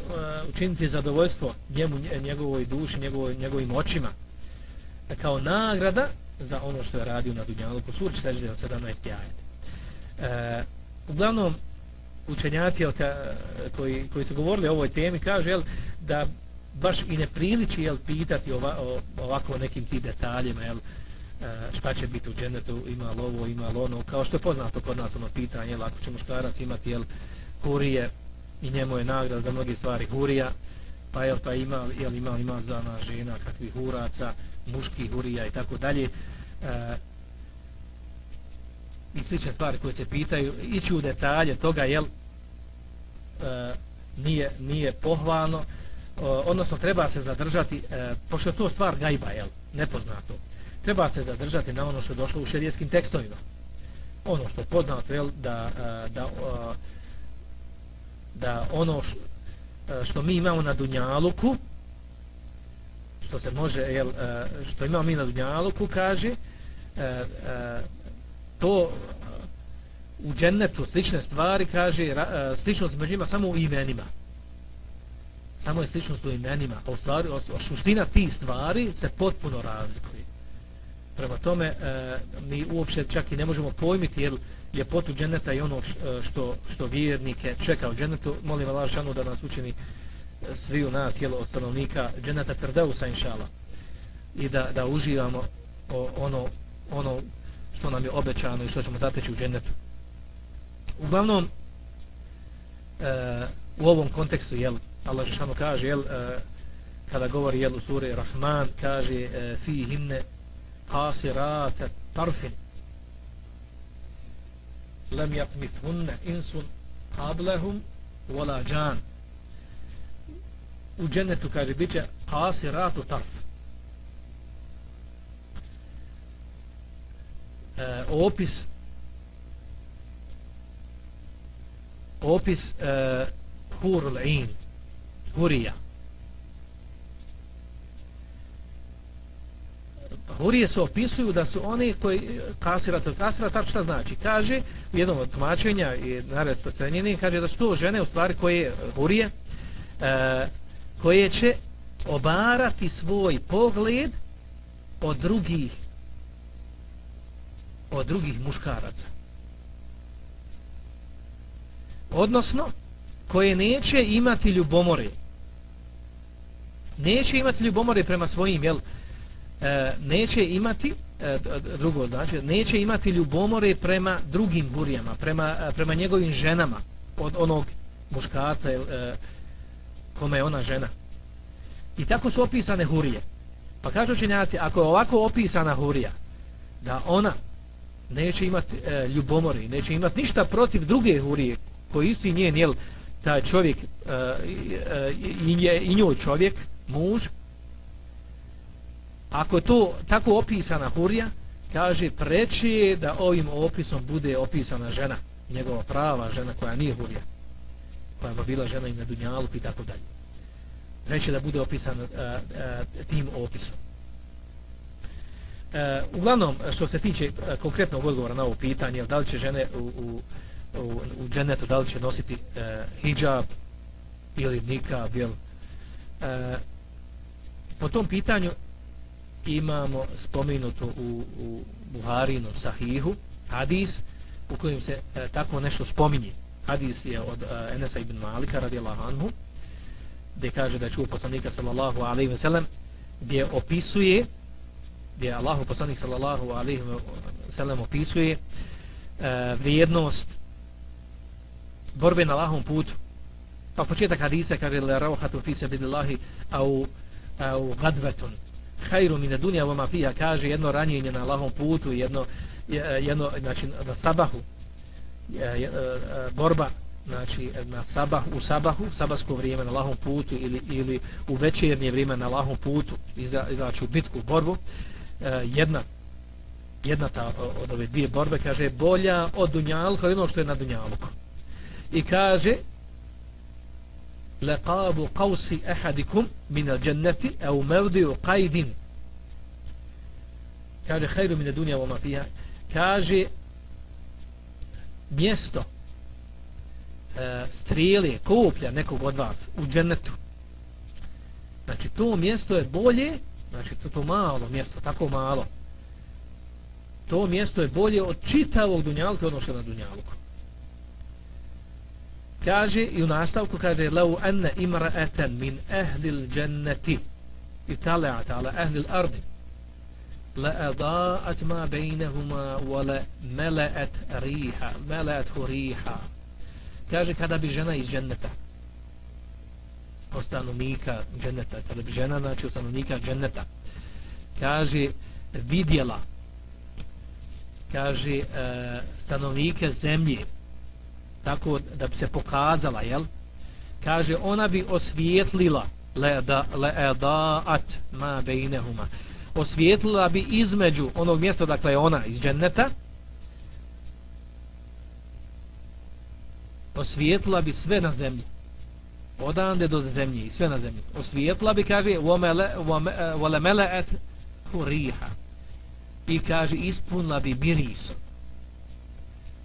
učiniti zadovoljstvo njemu, njegovoj duši, njegovoj, njegovim očima e, kao nagrada za ono što je radio na Dunjalu ko suri 17. ajet. E, uglavnom učenjaci jel, ka, koji, koji su govorili o ovoj temi kaže jel, da baš i ne priliči jel, pitati ova, o, ovako nekim ti detaljima jel, E, šta će biti u džennetu, ima li ovo, ima li ono, kao što je poznato kod nas ono pitanje, jel, ako će muškarac imati, jel, hurije, i njemu je nagrada za mnogi stvari hurija, pa jel, pa ima, jel, ima, ima za ona žena, kakvi huraca, muški hurija i tako dalje, e, i slične stvari koje se pitaju, ići u detalje toga, jel, e, nije, nije pohvalno, odnosno treba se zadržati, e, pošto je to stvar gajba, jel, nepoznato, treba se zadržati na ono što je došlo u šerijskim tekstovima. Ono što je poznato, je da, e, da, da, ono što, e, što mi imamo na Dunjaluku, što se može, jel, e, što imamo mi na Dunjaluku, kaže, to u džennetu slične stvari, kaže, sličnost među njima samo u imenima samo je sličnost u imenima, a u stvari, suština tih stvari se potpuno razlikuje. Prema tome, e, mi uopće čak i ne možemo pojmiti jer ljepotu dženeta i ono e, što, što vjernike čeka u dženetu. Molim Allah šanu da nas učini e, svi u nas, jel, od stanovnika dženeta Ferdeusa, inšala. I da, da uživamo o, ono, ono što nam je obećano i što ćemo zateći u dženetu. Uglavnom, e, u ovom kontekstu, jel, Allah Žešanu kaže, jel, e, kada govori jel, u suri Rahman, kaže e, fi himne qasirate tarfin lem jatmith hunne insun qablehum wala džan u džennetu kaže bit će qasiratu tarf uh, opis opis uh, hurul in Hurija. Hurije se opisuju da su one koji kasira to kasira, tako šta znači? Kaže u jednom od tumačenja i nared prostranjeni, kaže da su to žene u stvari koje Hurije e, koje će obarati svoj pogled od drugih od drugih muškaraca. Odnosno, koje neće imati ljubomore neće imati ljubomore prema svojim jel e, neće imati e, drugo znači neće imati ljubomore prema drugim burijama prema, e, prema njegovim ženama od onog muškarca e, kome je ona žena. I tako su opisane hurije. Pa kažu učenjaci ako je ovako opisana hurija da ona neće imati e, ljubomore neće imati ništa protiv druge hurije koji isti njen jel taj čovjek e, e, i, je, i njoj čovjek muž ako je to tako opisana hurija kaže preći je da ovim opisom bude opisana žena njegova prava žena koja nije hurija koja je bila žena i na dunjalu i tako dalje. Preći da bude opisana a, eh, a, eh, tim opisom. E, uglavnom što se tiče a, konkretnog odgovora na ovo pitanje da li će žene u, u, u, u dženetu da li će nositi a, hijab ili nikab jel, e, po tom pitanju imamo spomenuto u, u Buharinom sahihu hadis u kojem se e, tako nešto spominje. Hadis je od e, Enesa ibn Malika radijallahu anhu gdje kaže da je čuo poslanika sallallahu alaihi ve sellem gdje opisuje gdje Allahu poslanik sallallahu alaihi ve sellem opisuje e, vrijednost borbe na Allahom putu. Pa početak hadisa kaže la rauhatu fi sabilillahi au au gadvetun hajru mine dunja vama fija kaže jedno ranjenje na lahom putu jedno, e, jedno znači na sabahu. E, e, borba znači na sabah, u sabahu sabasko vrijeme na lahom putu ili, ili u večernje vrijeme na lahom putu znači u bitku, borbu. Jedna jedna ta od ove dvije borbe kaže bolja od dunjalka ono što je na dunjalku i kaže لقاب قوس أحدكم من الجنة أو موضع قيد kaže خير من الدنيا وما فيها kaže mjesto e, strijele, koplja nekog od vas u džennetu znači to mjesto je bolje znači to, to malo mjesto, tako malo to mjesto je bolje od čitavog dunjalka ono što je na dunjalku Kaže i u nastavku kaže lau anna imra'atan min ahli al-jannati itala'at ala ahli al-ard la adaat ma wa la meleat riha meleat hu riha kaže kada bi žena iz dženneta od stanovnika dženneta kada bi žena znači od stanovnika dženneta kaže vidjela kaže e, stanovnike zemlje tako da bi se pokazala jel? Kaže ona bi osvijetlila le da le ma bejnehuma. Osvijetlila bi između onog mjesta dakle ona iz dženneta. Osvijetlila bi sve na zemlji. Odande do zemlje i sve na zemlji. Osvijetlila bi kaže eh, vole mele et huriha. I kaže ispunila bi mirisom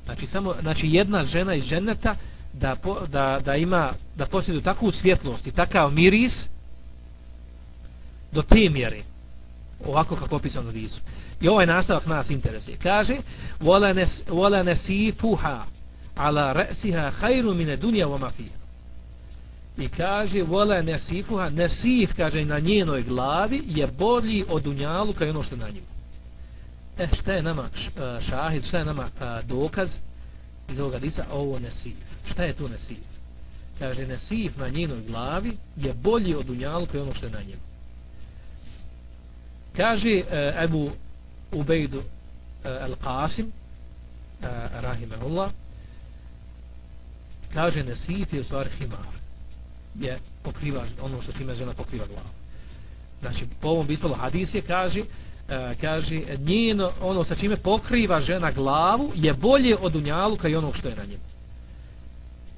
znači samo znači jedna žena iz dženneta da, po, da, da ima da posjeduje takvu svjetlost i takav miris do te mjere ovako kako opisano visu i ovaj nastavak nas interesuje. Kaže wala nasifuha ala ra'siha khairu min ad-dunya wa ma fiha. I kaže wala nasifuha nasif kaže na njenoj glavi je bolji od dunjalu kao ono što na njemu e šta je nama eh, šahid šta je nama eh, dokaz iz ovoga disa ovo nesif. šta je to nesif? kaže nesif na njenoj glavi je bolji od unjalka i ono što je na njemu kaže e, Ebu Ubejdu Al-Qasim e, Rahimahullah kaže nesif je u stvari himar je pokriva ono što čime žena pokriva glavu znači po ovom bispolu hadisije kaže uh, kaže njeno ono sa čime pokriva žena glavu je bolje od unjaluka i onog što je na njemu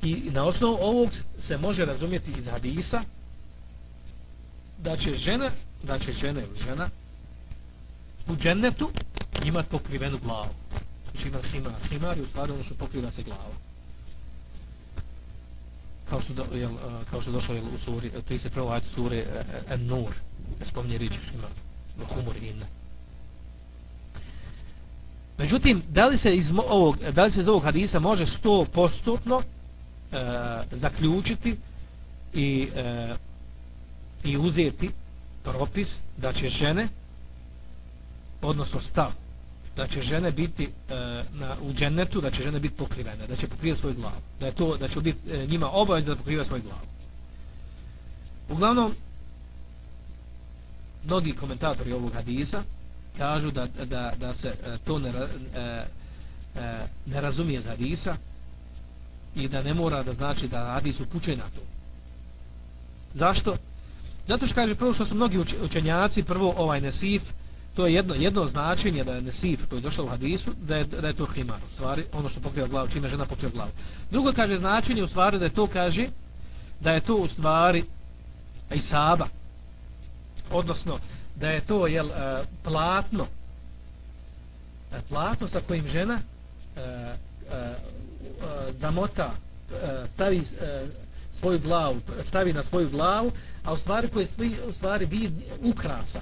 i na osnovu ovog se može razumjeti iz hadisa da će žena da će žena ili žena u džennetu imat pokrivenu glavu. Znači imat himar. Himar je u stvari ono što pokriva se glava. Kao što, do, jel, kao što došlo jel, u suri, 31. ajtu suri En-Nur, spominje riječi himar, humor i. Međutim, da li se iz ovog, da li se iz ovog hadisa može sto postupno e, zaključiti i, e, i uzeti propis da će žene odnosno stav da će žene biti e, na, u džennetu, da će žene biti pokrivene, da će pokrivati svoju glavu. Da je to, da će biti e, njima obavezno da pokriva svoju glavu. Uglavnom, mnogi komentatori ovog hadisa kažu da, da, da se e, to ne, e, e, ne razumije za hadisa i da ne mora da znači da hadis upućuje na to. Zašto? Zato što kaže prvo što su mnogi učenjaci, prvo ovaj nesif, to je jedno jedno značenje da je nesif koji je došao u hadisu da je, da je to himar u stvari ono što pokriva glavu čime žena pokriva glavu drugo kaže značenje u stvari da je to kaže da je to u stvari isaba, odnosno da je to jel, e, platno e, platno sa kojim žena uh zamota stavi svoju glavu stavi na svoju glavu a u stvari koje svi u stvari vid ukrasa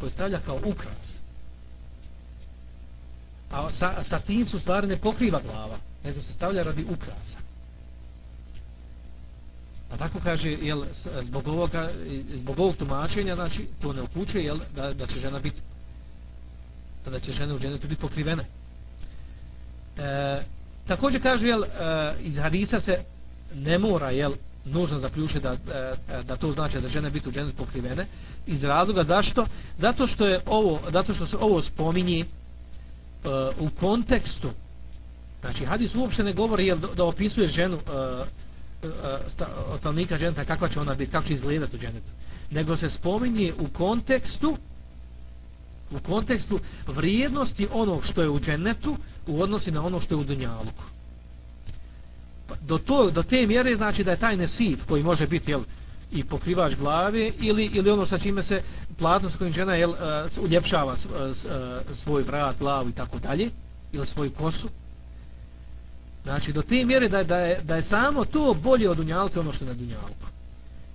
koje stavlja kao ukras. A sa, sa tim su stvari ne pokriva glava, nego se stavlja radi ukrasa. A tako kaže, jel, zbog, ovoga, zbog ovog tumačenja, znači, to ne upućuje, jel, da, da će žena biti, da će žene u dženetu biti pokrivene. E, također kaže, jel, e, iz hadisa se ne mora, jel, nužno zaključiti da, da, da to znači da žene biti u dženetu pokrivene iz razloga zašto zato što je ovo zato što se ovo spominje e, u kontekstu znači hadis uopšte ne govori jel, da opisuje ženu Eh, stanovnika dženeta kakva će ona biti kako će izgledati u dženetu. Nego se spominje u kontekstu u kontekstu vrijednosti onog što je u dženetu u odnosi na ono što je u dunjaluku. Pa, do, to, do te mjere znači da je taj nesif koji može biti jel, i pokrivač glave ili, ili ono sa čime se platno s kojim žena jel, uh, uljepšava s, uh, svoj vrat, glavu i tako dalje ili svoju kosu znači do te mjere da, da, je, da je samo to bolje od dunjalke ono što je na dunjalku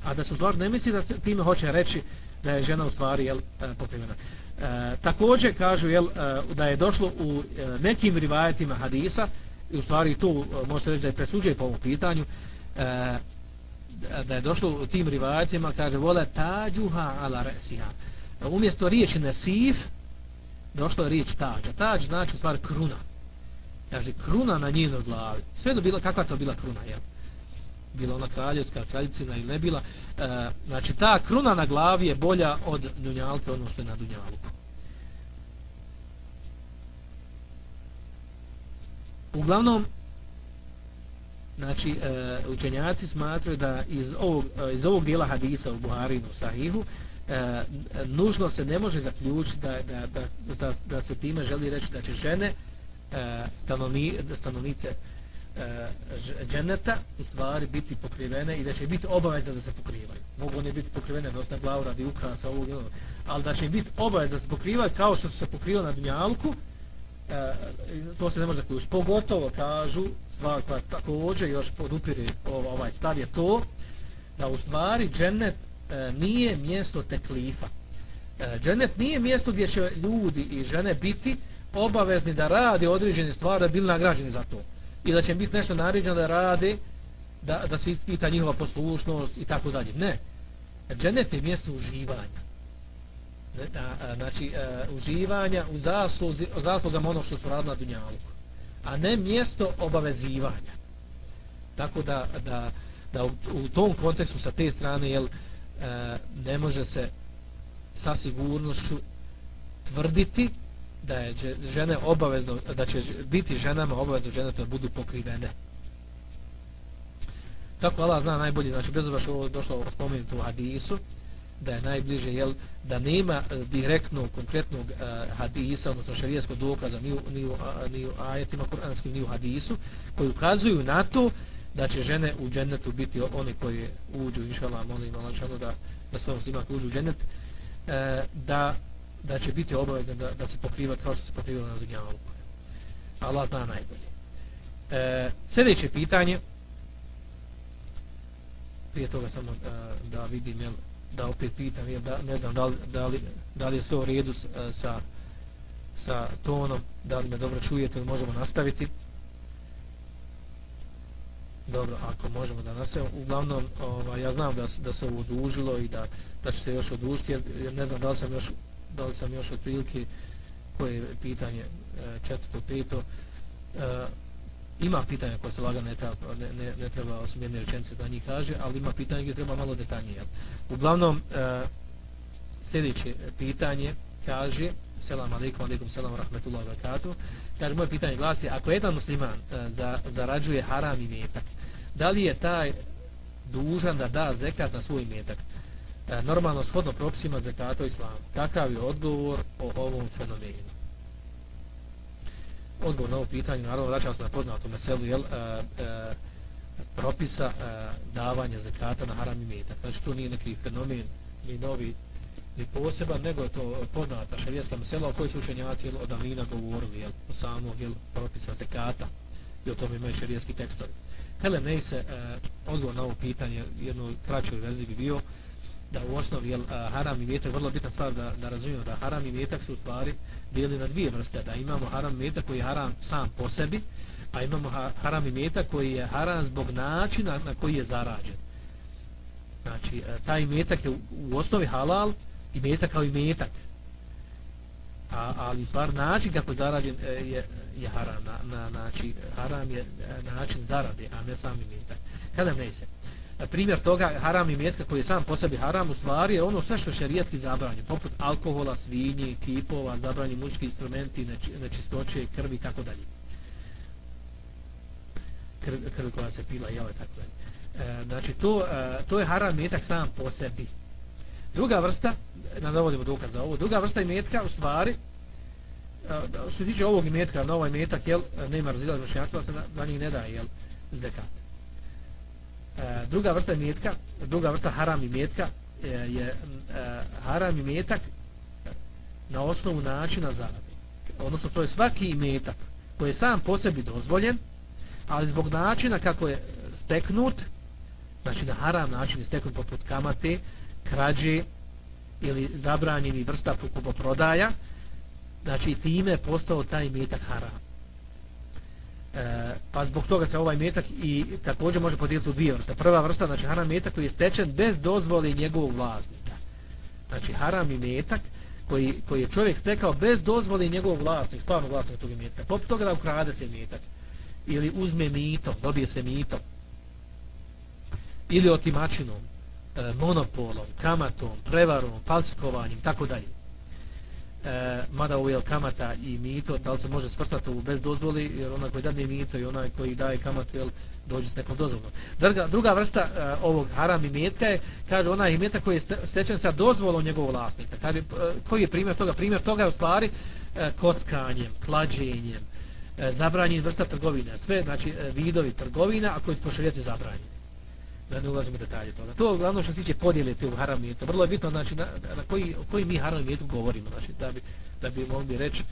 a da se u stvari ne misli da se time hoće reći da je žena u stvari jel, e, pokrivena e, također kažu jel, e, da je došlo u e, nekim rivajetima hadisa i u stvari tu može se reći da je presuđuje po ovom pitanju e, da je došlo u tim rivajetima, kaže vole tađuha ala resiha umjesto riječi nesif došlo je riječ tađa. Tađ znači u stvari kruna. Kaže, kruna na njenoj glavi. Sve do bila, kakva to bila kruna, jel? Bila ona kraljevska, kraljicina ili ne bila. E, znači, ta kruna na glavi je bolja od dunjalke, ono što je na dunjalku. Uglavnom, znači, e, učenjaci smatruju da iz ovog, e, iz ovog dijela hadisa u Buharinu Sahihu, e, nužno se ne može zaključiti da, da, da, da, da se time želi reći da će žene e, E, stanovni, stanovnice e, dženeta u stvari biti pokrivene i da će biti obaveza da se pokrivaju. Mogu one biti pokrivene na osnovu glavu radi ukrasa ovog, ali da će biti obaveza da se pokrivaju kao što su se pokrivali na dunjalku, e, to se ne može zaključiti. Pogotovo kažu, stvar koja također još podupire ovaj stav je to, da u stvari dženet e, nije mjesto teklifa. E, dženet nije mjesto gdje će ljudi i žene biti obavezni da rade određene stvari da bili nagrađeni za to. I da će biti nešto naređeno da rade, da, da se ispita njihova poslušnost i tako dalje. Ne. Dženet je mjesto uživanja. Da, znači, a, uživanja u zasluzi, zaslugama ono što su radili na Dunjaluku. A ne mjesto obavezivanja. Tako da, da, da u, u tom kontekstu sa te strane jel, uh, ne može se sa sigurnošću tvrditi da je žene obavezno da će biti ženama obavezno žene da budu pokrivene. Tako Allah zna najbolje, znači bez obzira što ovo došlo spomenuti u hadisu, da je najbliže jel, da nema e, direktnog, konkretnog uh, hadisa, odnosno šarijeskog dokaza ni u, ni, u, ni u ajetima kuranskim, ni u hadisu, koji ukazuju na to da će žene u džennetu biti one koje uđu, inša molim Allah, da, da sve muslima koji uđu u džennet, uh, da da će biti obavezan da, da se pokriva kao što se pokriva na dunjalu. Allah zna najbolje. E, sljedeće pitanje, prije toga samo da, da vidim, jel, da opet pitam, jel, da, ne znam da li, da li, da li je sve u redu e, sa, sa, tonom, da li me dobro čujete ili možemo nastaviti. Dobro, ako možemo da nastavimo. Uglavnom, ovaj, ja znam da, da se ovo odužilo i da, da će se još odužiti, jer, jer ne znam da li sam još da li sam još otprilike koje je pitanje e, četvrto, peto. E, ima pitanja koje se laga ne treba, ne, ne, ne treba osim jedne rečenice za njih kaže, ali ima pitanja gdje treba malo detaljnije. Uglavnom, e, sljedeće pitanje kaže selam alaikum, alaikum selam rahmetullahi wabarakatuh, kaže moje pitanje glasi ako jedan musliman e, za, zarađuje haram i metak da li je taj dužan da da zekat na svoj metak? E, normalno shodno propisima zekata u islamu. Kakav je odgovor o ovom fenomenu? Odgovor na ovo pitanje, naravno, vraćam se na poznatu meselu, jel, e, e, propisa e, davanja zekata na haram i metak. Znači, to nije neki fenomen, ni novi, ni poseban, nego je to poznata šarijeska mesela o kojoj su učenjaci jel, od Alina govorili, jel, o samog jel, propisa zekata i o tome imaju šarijeski tekstovi. Hele, ne se, e, odgovor na ovo pitanje, jednu kraćoj verziji bi bio, da u osnovi jel, haram i metak, vrlo bitna stvar da, da razumijemo da haram i metak su u stvari bili na dvije vrste, da imamo haram i metak koji je haram sam po sebi, a imamo haram i metak koji je haram zbog načina na koji je zarađen. Znači, e, taj metak je u osnovi halal i metak kao i metak. A, ali stvar način kako je zarađen e, je, je haram. Na, na, znači, haram je e, način zarade, a ne sami metak. Kada ne se? Primjer toga haram i metka koji je sam po sebi haram u stvari je ono sve što je šerijatski zabranje poput alkohola, svinje, kipova zabranje muški instrumenti, nečistoće krvi i tako dalje. Krv, krv koja se pila jele tako dalje. E, znači to, e, to je haram imetak sam po sebi. Druga vrsta nam dovodimo dokaz za ovo druga vrsta metka u stvari e, što se tiče ovog metka na ovaj metak jel, e, nema razilaz pa znači, se za njih ne daje jel, zekat. E, druga vrsta imetka, druga vrsta haram imetka e, je e, haram imetak na osnovu načina zarade. Odnosno, to je svaki imetak koji je sam po sebi dozvoljen, ali zbog načina kako je steknut, znači na haram način je steknut poput kamate, krađe ili zabranjeni vrsta kupoprodaja, znači time je postao taj imetak haram. E, pa zbog toga se ovaj metak i također može podijeliti u dvije vrste. Prva vrsta, znači haram metak koji je stečen bez dozvole njegovog vlasnika. Znači haram i metak koji, koji je čovjek stekao bez dozvole njegovog vlasnika, stvarnog vlasnika tog metka. Poput toga da ukrade se metak Ili uzme mito, dobije se mito. Ili otimačinom, e, monopolom, kamatom, prevarom, falsikovanjem, tako dalje e, mada ovo je kamata i mito, da li se može svrstati u bez dozvoli, jer onaj koji dadne mito i onaj koji daje kamatu, jel, dođe s nekom dozvolom. Druga, druga vrsta e, ovog haram i metka je, kaže, onaj imeta koji je stečen sa dozvolom njegovog vlasnika. Kaže, e, koji je primjer toga? Primjer toga je u stvari e, kockanjem, klađenjem, e, zabranjen vrsta trgovine. Sve, znači, e, vidovi trgovina, a koji pošaljeti zabranjeni da ne ulazimo detalje toga. To je glavno što se tiče podjele te u haram mjetu. Vrlo je bitno znači, na, na koji, o koji mi haram mjetu govorimo. Znači, da, bi, da bi mogli reći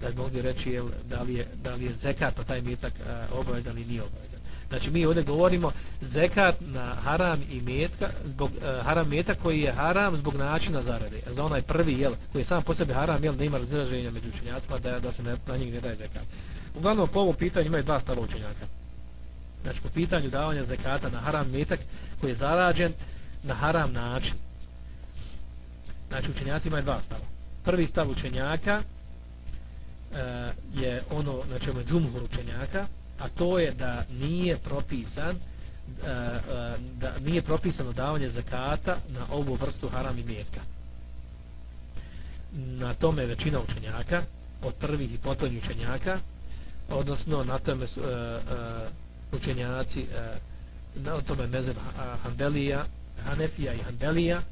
da bi mogli reći jel, da, li je, da li je zekat na taj mjetak obavezan ili nije obavezan. Znači mi ovdje govorimo zekat na haram i metka zbog a, haram metak koji je haram zbog načina zarade. Za onaj prvi jel, koji je sam po sebi haram jel, nema razdraženja među učenjacima da, da se ne, na njih ne daje zekat. Uglavnom po ovom pitanju imaju dva stava učenjaka znači po pitanju davanja zekata na haram metak koji je zarađen na haram način. Znači učenjaci imaju dva stava. Prvi stav učenjaka e, je ono na čemu je džumhur učenjaka a to je da nije propisan e, e, da nije propisano davanje zakata na ovu vrstu haram i metka. Na tome većina učenjaka od prvih i potonjih učenjaka odnosno na tome su, e, e, učenjaci e, na tome mezem Hanbelija, Hanefija i Hanbelija.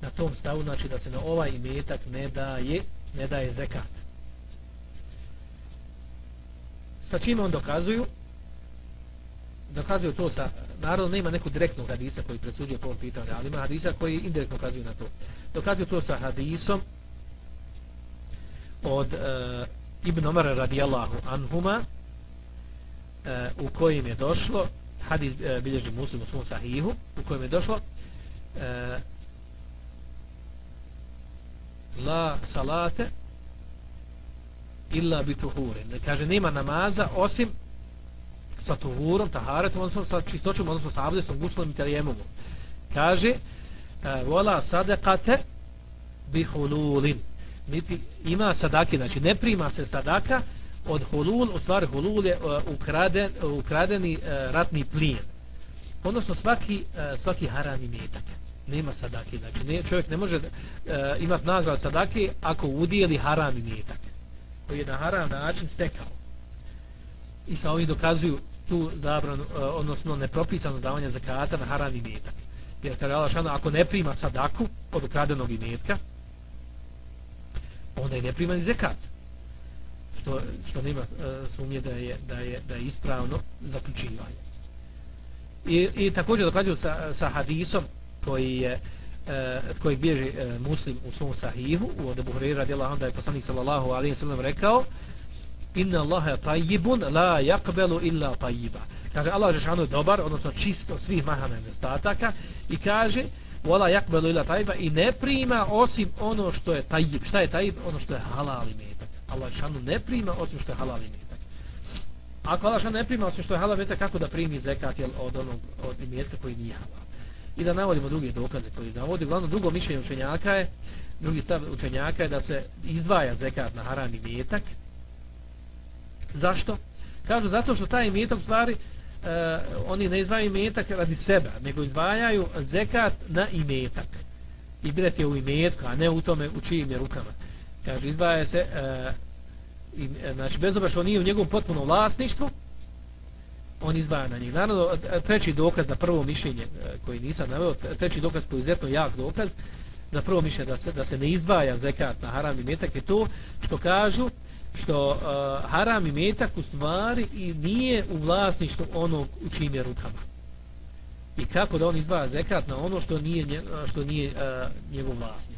Na tom stavu znači da se na ovaj imetak ne daje ne daje zekat. Sa čime on dokazuju? Dokazuju to sa naravno nema neku direktnu hadisa koji presuđuje po ovom pitanju ali ima hadisa koji indirektno ukazuju na to. Dokazuju to sa hadisom od e, Ibn Omara radijallahu anhuma e, u kojem je došlo hadis e, bilježi muslim u svom sahihu u kojem je došlo e, la salate illa bi tuhurin. Kaže nema namaza osim sa tuhurom, taharetom odnosno sa čistoćom, odnosno sa abdestom, guslom i terijemom kaže vola sadekate bi hululin. Niti ima sadake, znači ne prima se sadaka od hulul, u stvari hulul je e, ukraden, ukradeni e, ratni plijen. Odnosno svaki, e, svaki haram metak. Nema sadake. Znači ne, čovjek ne može imati nagrad sadake ako udijeli haram metak. Koji je na haram način stekao. I sa ovim dokazuju tu zabranu, odnosno nepropisano davanje zakata na haram metak. Jer kada Allah šana, ako ne prima sadaku od ukradenog imetka, onda je ne prima ni zekat što, što nema e, sumnje da je, da, je, da je ispravno zaključivanje. I, i također dokađuju sa, sa hadisom koji je e, koji bježi e, muslim u svom sahihu u Abu Hurajra radijallahu anhu da je poslanik sallallahu alejhi ve sellem rekao inna Allaha tayyibun la yaqbalu illa tayyiba. Kaže Allah je šano dobar odnosno čisto svih mahana nedostataka i kaže wala yaqbalu illa tayyiba i ne prima osim ono što je tayyib. Šta je tayyib? Ono što je halal ime Allah šanu ne prima osim što je halal imetak. Ako Allah šanu ne prima osim što je halal imetak, kako da primi zekat jel, od onog od imetka koji nije halal? I da navodimo druge dokaze koji navodi. Uglavnom, drugo mišljenje učenjaka je, drugi stav učenjaka je da se izdvaja zekat na haram imetak. Zašto? Kažu zato što taj imetak stvari e, oni ne izdvajaju imetak radi sebe, nego izdvajaju zekat na imetak. I bilet je u imetku, a ne u tome u čijim je rukama kaže izdvaja se e, i, e, znači bez obzira što nije u njegovom potpunom vlasništvu on izdvaja na njih. Naravno treći dokaz za prvo mišljenje e, koji nisam naveo treći dokaz koji je izuzetno jak dokaz za prvo mišljenje da se, da se ne izdvaja zekat na haram i metak je to što kažu što uh, haram i metak u stvari i nije u vlasništvu onog u čim je rukama. I kako da on izdvaja zekat na ono što nije, što nije uh, njegov vlasnik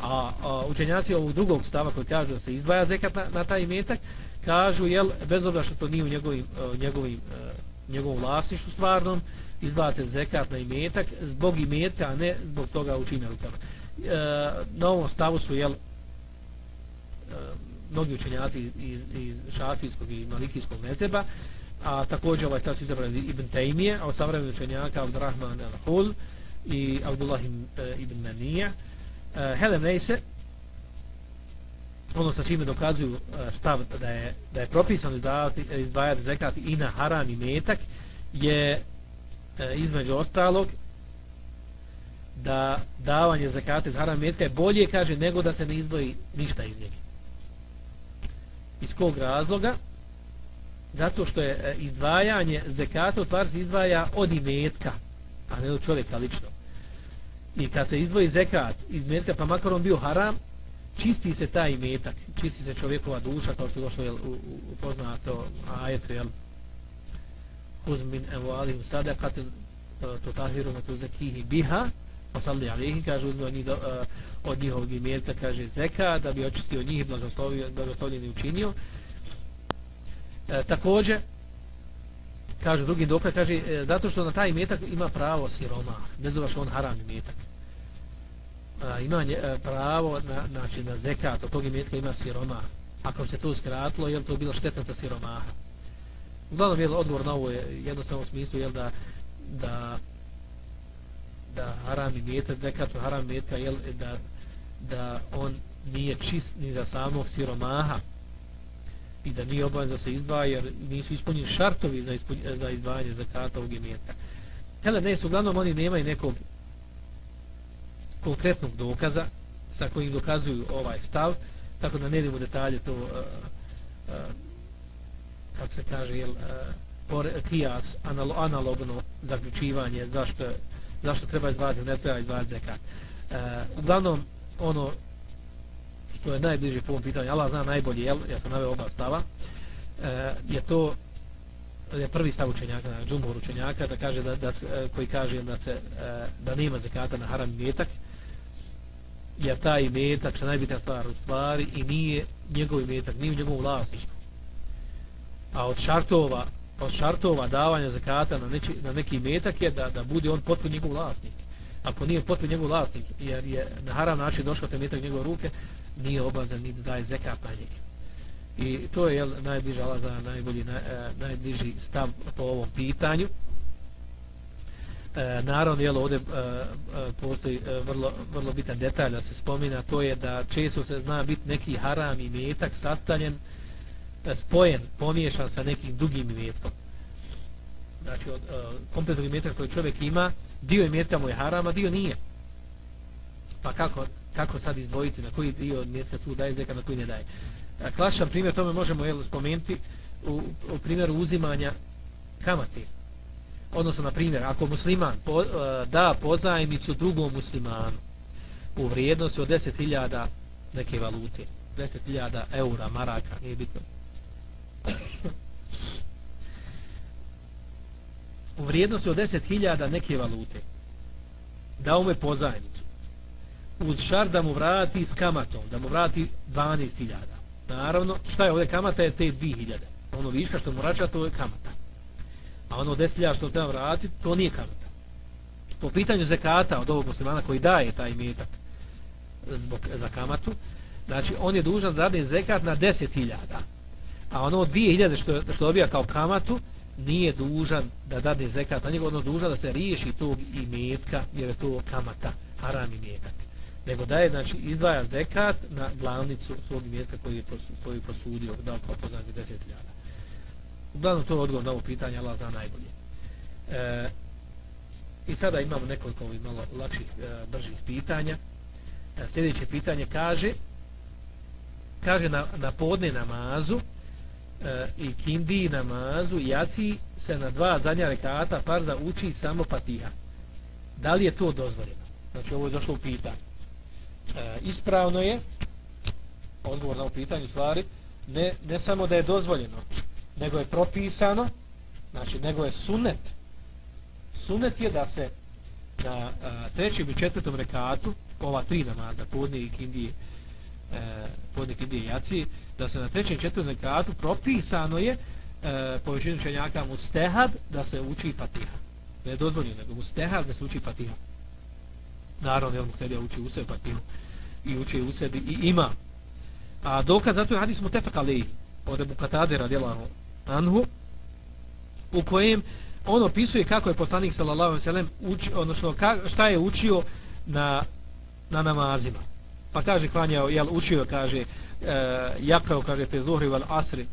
a, a učenjaci ovog drugog stava koji kažu da se izdvaja zekat na, na taj imetak kažu jel bez obzira što to nije u njegovim, uh, njegovim, uh, njegovom vlasništvu stvarnom izdvaja se zekat na imetak zbog imetka a ne zbog toga u čime rukama. Uh, na ovom stavu su jel mnogi učenjaci iz, iz šafijskog i malikijskog mezeba a također ovaj stav su izabrali Ibn Taymije a od savremeni učenjaka Abdurrahman al-Hul i Abdullah ibn Manija. Eh, Helen Reise ono sa čime dokazuju eh, stav da je, da je propisano izdavati, izdvajati zekat i na haram i metak je eh, između ostalog da davanje zakata iz haram metka je bolje kaže nego da se ne izdvoji ništa iz njega. Iz kog razloga? Zato što je izdvajanje zekata u stvari se izdvaja od imetka a ne od čovjeka lično i kad se izdvoji zekat iz metka pa makar on bio haram čisti se taj imetak, čisti se čovjekova duša, kao što je došlo jel, u, u poznato ajetu, jel, uzmin evo alihim sadakatu e, to tahiru na zekihi biha, osalli alihim, kaže uzme od, njih, e, od njihovog imetka, kaže zeka, da bi očistio njih i blagoslovljeni učinio. E, također, kaže drugi dokaz, kaže, e, zato što na taj imetak ima pravo siroma, bez ova što on haram imetak a, ima nje, a, e, pravo na, znači, na zekat od tog imetka ima siroma ako se to uskratilo, je li to bilo štetan za siromaha uglavnom je odgovor na ovo je jednostavno u smislu je da da da haram imetak zekat u haram imetka je da, da on nije čist ni za samog siromaha i da nije obavezan da se izdvaja jer nisu ispunjeni šartovi za, ispunj, za izdvajanje zakata ovog imetka. Hele, ne, uglavnom oni nemaju nekog konkretnog dokaza sa kojim dokazuju ovaj stav, tako da ne idemo detalje to, uh, uh, kako se kaže, jel, uh, kijas, analo, analogno zaključivanje, zašto, zašto treba izvaditi, ne treba izvaditi zekat. Uh, uglavnom, ono što je najbliže po ovom pitanju, Allah zna najbolje, jel, ja sam naveo oba stava, uh, je to je prvi stav učenjaka, džumbor učenjaka, da kaže da, da koji kaže da se da nema zakata na haram metak, jer taj imetak što najbitnija stvar u stvari i nije njegov imetak, nije u njegovom vlasništvu. A od šartova, od šartova davanja zakata na, neči, na neki imetak je da, da bude on potpun njegov vlasnik. Ako nije potpun njegov vlasnik, jer je na haram način došao taj imetak njegove ruke, nije obazan ni da daje zekat na njeg. I to je jel, najbliži Allah zna, najbolji, naj, e, najbliži stav po ovom pitanju. E, naravno, jel, ovdje e, e, postoji e, vrlo, vrlo bitan detalj da se spomina, to je da često se zna biti neki haram i metak sastavljen, e, spojen, pomiješan sa nekim dugim metkom. Znači, od e, kompletnog metka koji čovjek ima, dio metka mu je haram, a dio nije. Pa kako, kako sad izdvojiti, na koji dio metka tu daje zeka, na koji ne daje. E, klasičan primjer tome možemo jel, spomenuti u, u primjeru uzimanja kamate odnosno na primjer ako musliman po, e, da pozajmicu drugom muslimanu u vrijednosti od 10.000 neke valute 10.000 eura, maraka nije bitno. U vrijednosti od 10.000 neke valute da ume pozajmicu uz šar da mu vrati s kamatom da mu vrati 12.000 naravno šta je ovdje kamata? Je te 2.000 ono viška što mu vraća to je kamata a ono desilja što treba vratiti, to nije kamata. Po pitanju zekata od ovog muslimana koji daje taj metak zbog, za kamatu, znači on je dužan da dade zekat na deset hiljada, a ono dvije hiljade što, što dobija kao kamatu, nije dužan da dade zekat na njega, ono dužan da se riješi tog imetka, jer je to kamata, haram imetak. Nego daje, znači, izdvaja zekat na glavnicu svog imetka koji je, koji je posudio, da kao poznati deset hiljada. Uglavnom to je odgovor na ovo pitanje, Allah zna najbolje. E, I sada imamo nekoliko ovih malo lakših, e, bržih pitanja. E, sljedeće pitanje kaže, kaže na, na podne namazu e, i kindi namazu i jaci se na dva zadnja rekata farza uči samo fatiha. Da li je to dozvoljeno? Znači ovo je došlo u pitanje. E, ispravno je, odgovor na ovo pitanje stvari, ne, ne samo da je dozvoljeno, nego je propisano, znači nego je sunet. Sunet je da se na a, e, trećem i četvrtom rekatu, ova tri namaza, podne i kindije, e, podne i kindije jaci, da se na trećem i četvrtom rekatu propisano je e, po većinu čenjaka mustehab da se uči fatiha. Ne je dozvoljeno, nego mustehab da se uči fatiha. Naravno, jel mu htjeli uči u sebi fatihu i uči u sebi i ima. A dokaz zato je hadis mu tefak alihi od Ebu Katade radijelahu anhu u kojem on opisuje kako je poslanik sallallahu alejhi ve sellem uči odnosno ka, šta je učio na na namazima. Pa kaže, klanjao, jel, učio, kaže, e, jakao, kaže, pri zuhri val asri,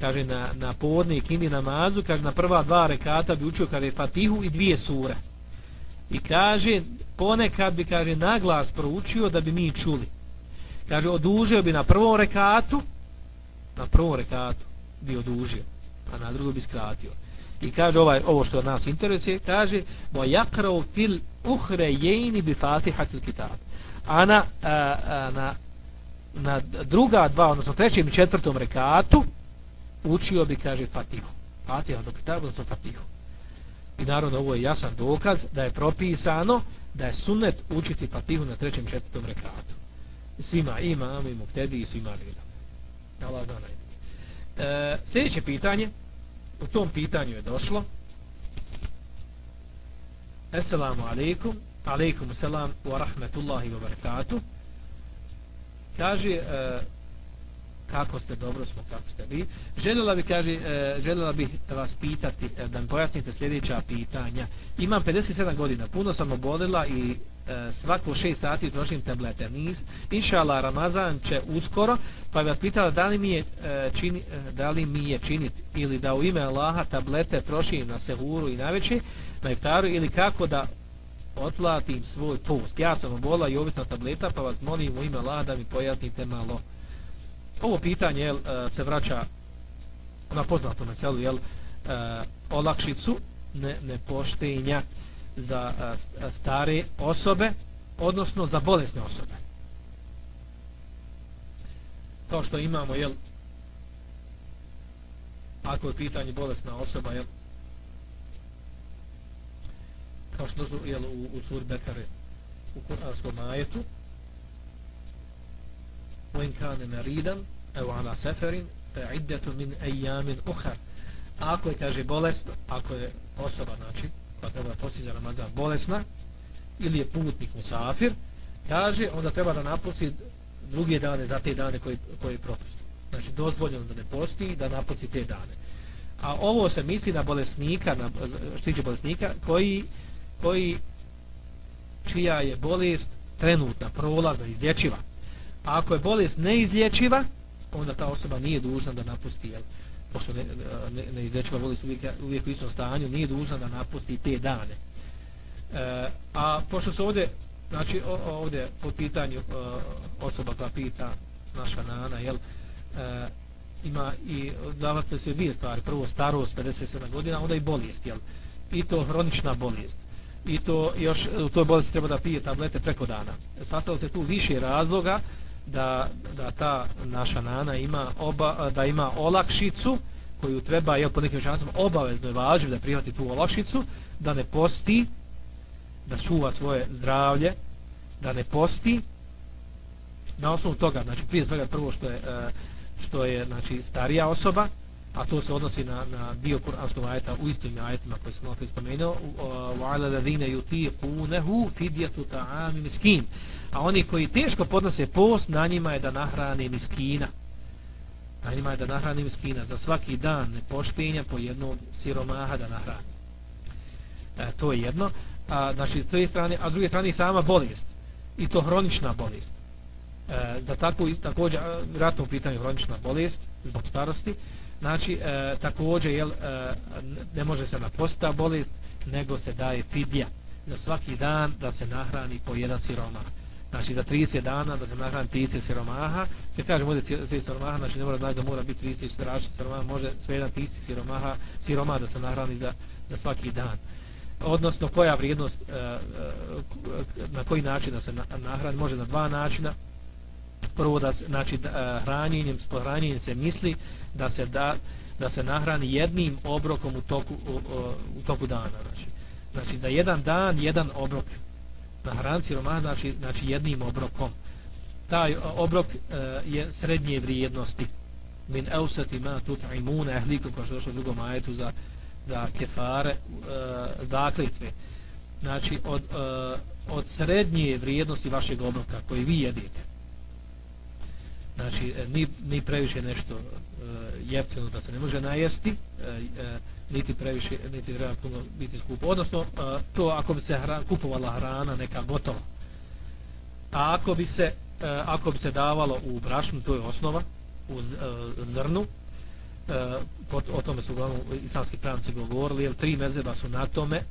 kaže, na, na podne i kindi namazu, kaže, na prva dva rekata bi učio, kaže, fatihu i dvije sure. I kaže, ponekad bi, kaže, naglas proučio da bi mi čuli. Kaže, odužio bi na prvom rekatu, na prvom rekatu bi odužio, a na drugo bi skratio. I kaže ovaj ovo što nas interesuje, kaže mo yakrau fil ukhrayayn bi fatihatil kitab. Ana a, a, na na druga dva, odnosno trećem i četvrtom rekatu učio bi, kaže, Fatihu. Fatiha do kitabu, odnosno Fatihu. I naravno ovo je jasan dokaz da je propisano da je sunnet učiti Fatihu na trećem četvrtom rekatu. Svima imam i muktedi i svima lila. Allah zna najbolje. E, sljedeće pitanje, u tom pitanju je došlo. Assalamu alaikum, alaikum selam wa rahmetullahi wa barakatuh. Kaže, e, kako ste, dobro smo, kako ste vi. Željela bi, kaže, e, željela bih vas pitati, e, da mi pojasnite sljedeća pitanja. Imam 57 godina, puno sam obolila i e, svako 6 sati trošim tablete. Nis, inšala, Ramazan će uskoro, pa bi vas pitala da li mi je, e, čini, e, da li mi je činit ili da u ime Allaha tablete trošim na sehuru i na na iftaru, ili kako da otlatim svoj post. Ja sam obola i ovisna tableta, pa vas molim u ime Allaha da mi pojasnite malo ovo pitanje jel, e, se vraća na poznatom meselu, jel, e, olakšicu ne, nepoštenja za e, stare osobe, odnosno za bolesne osobe. Kao što imamo, jel, ako je pitanje bolesna osoba, jel, kao što su, jel, u, u suri Bekare, u kuranskom majetu, وإن كان مريدا أو على سفر فعدة من أيام أخر ako je, kaže, bolest, ako je osoba, znači, koja treba posti za Ramazan bolesna, ili je putnik musafir, kaže, onda treba da napusti druge dane za te dane koji, koji propusti. Znači, dozvoljeno da ne posti, da napusti te dane. A ovo se misli na bolesnika, na štiće bolesnika, koji, koji, čija je bolest trenutna, prolazna, izlječiva. A ako je bolest neizlječiva, onda ta osoba nije dužna da napusti, jel? pošto ne, ne, neizlječiva bolest uvijek, uvijek u istom stanju, nije dužna da napusti te dane. E, a pošto se ovdje, znači ovdje po pitanju e, osoba koja pita naša nana, jel, e, ima i zavate se dvije stvari. Prvo starost, 57 godina, onda i bolest, jel? I to hronična bolest. I to još u toj bolesti treba da pije tablete preko dana. Sastalo se tu više razloga, da, da ta naša nana ima oba, da ima olakšicu koju treba je po nekim učenicima obavezno je važno da prihvati tu olakšicu da ne posti da čuva svoje zdravlje da ne posti. Na osnovu toga znači prije svega prvo što je e, što je znači starija osoba a to se odnosi na, na dio kuranskog ajeta u istim ajetima koji smo malo spomenuo. U ala ladine yutiqunahu fidyatu ta'am miskin. A oni koji teško podnose post na njima je da nahrane miskina. Na njima je da nahrane miskina. Za svaki dan nepoštenja po jednog siromaha da nahrani. E, to je jedno. A, znači s te strane a s druge strane sama bolest. I to hronična bolest. E, za takvu također ratno pitanje hronična bolest zbog starosti znači e, također jel, e, ne može se naposta bolest nego se daje fidija za svaki dan da se nahrani po jedan siromah. Znači za 30 dana da se nahrani 30 siromaha. Kad kažem ovdje 30 siromaha znači ne mora znači da mora biti 30 strašnih siromaha može sve jedan 30 siromaha siroma da se nahrani za, za svaki dan. Odnosno koja vrijednost e, e, na koji način da se nahrani može na dva načina prvo da se, znači da, e, hranjenjem s pohranjenjem se misli da se da da se nahrani jednim obrokom u toku u, u toku dana znači. Znači za jedan dan jedan obrok. Na hranci roma znači znači jednim obrokom. Taj obrok uh, je srednje vrijednosti. Min ausati ma tut'imun ahlikum kao što došlo u drugom ajetu za za kefare uh, zakletve. Znači od, uh, od srednje vrijednosti vašeg obroka koji vi jedete znači e, ni, ni previše nešto e, jeftino da se ne može najesti e, e, niti previše niti treba puno biti skupo. Odnosno e, to ako bi se hran, kupovala hrana neka gotova a ako bi se e, ako bi se davalo u brašnu to je osnova u e, zrnu e, pot, o tome su uglavnom islamski pravnici govorili jer tri mezeba su na tome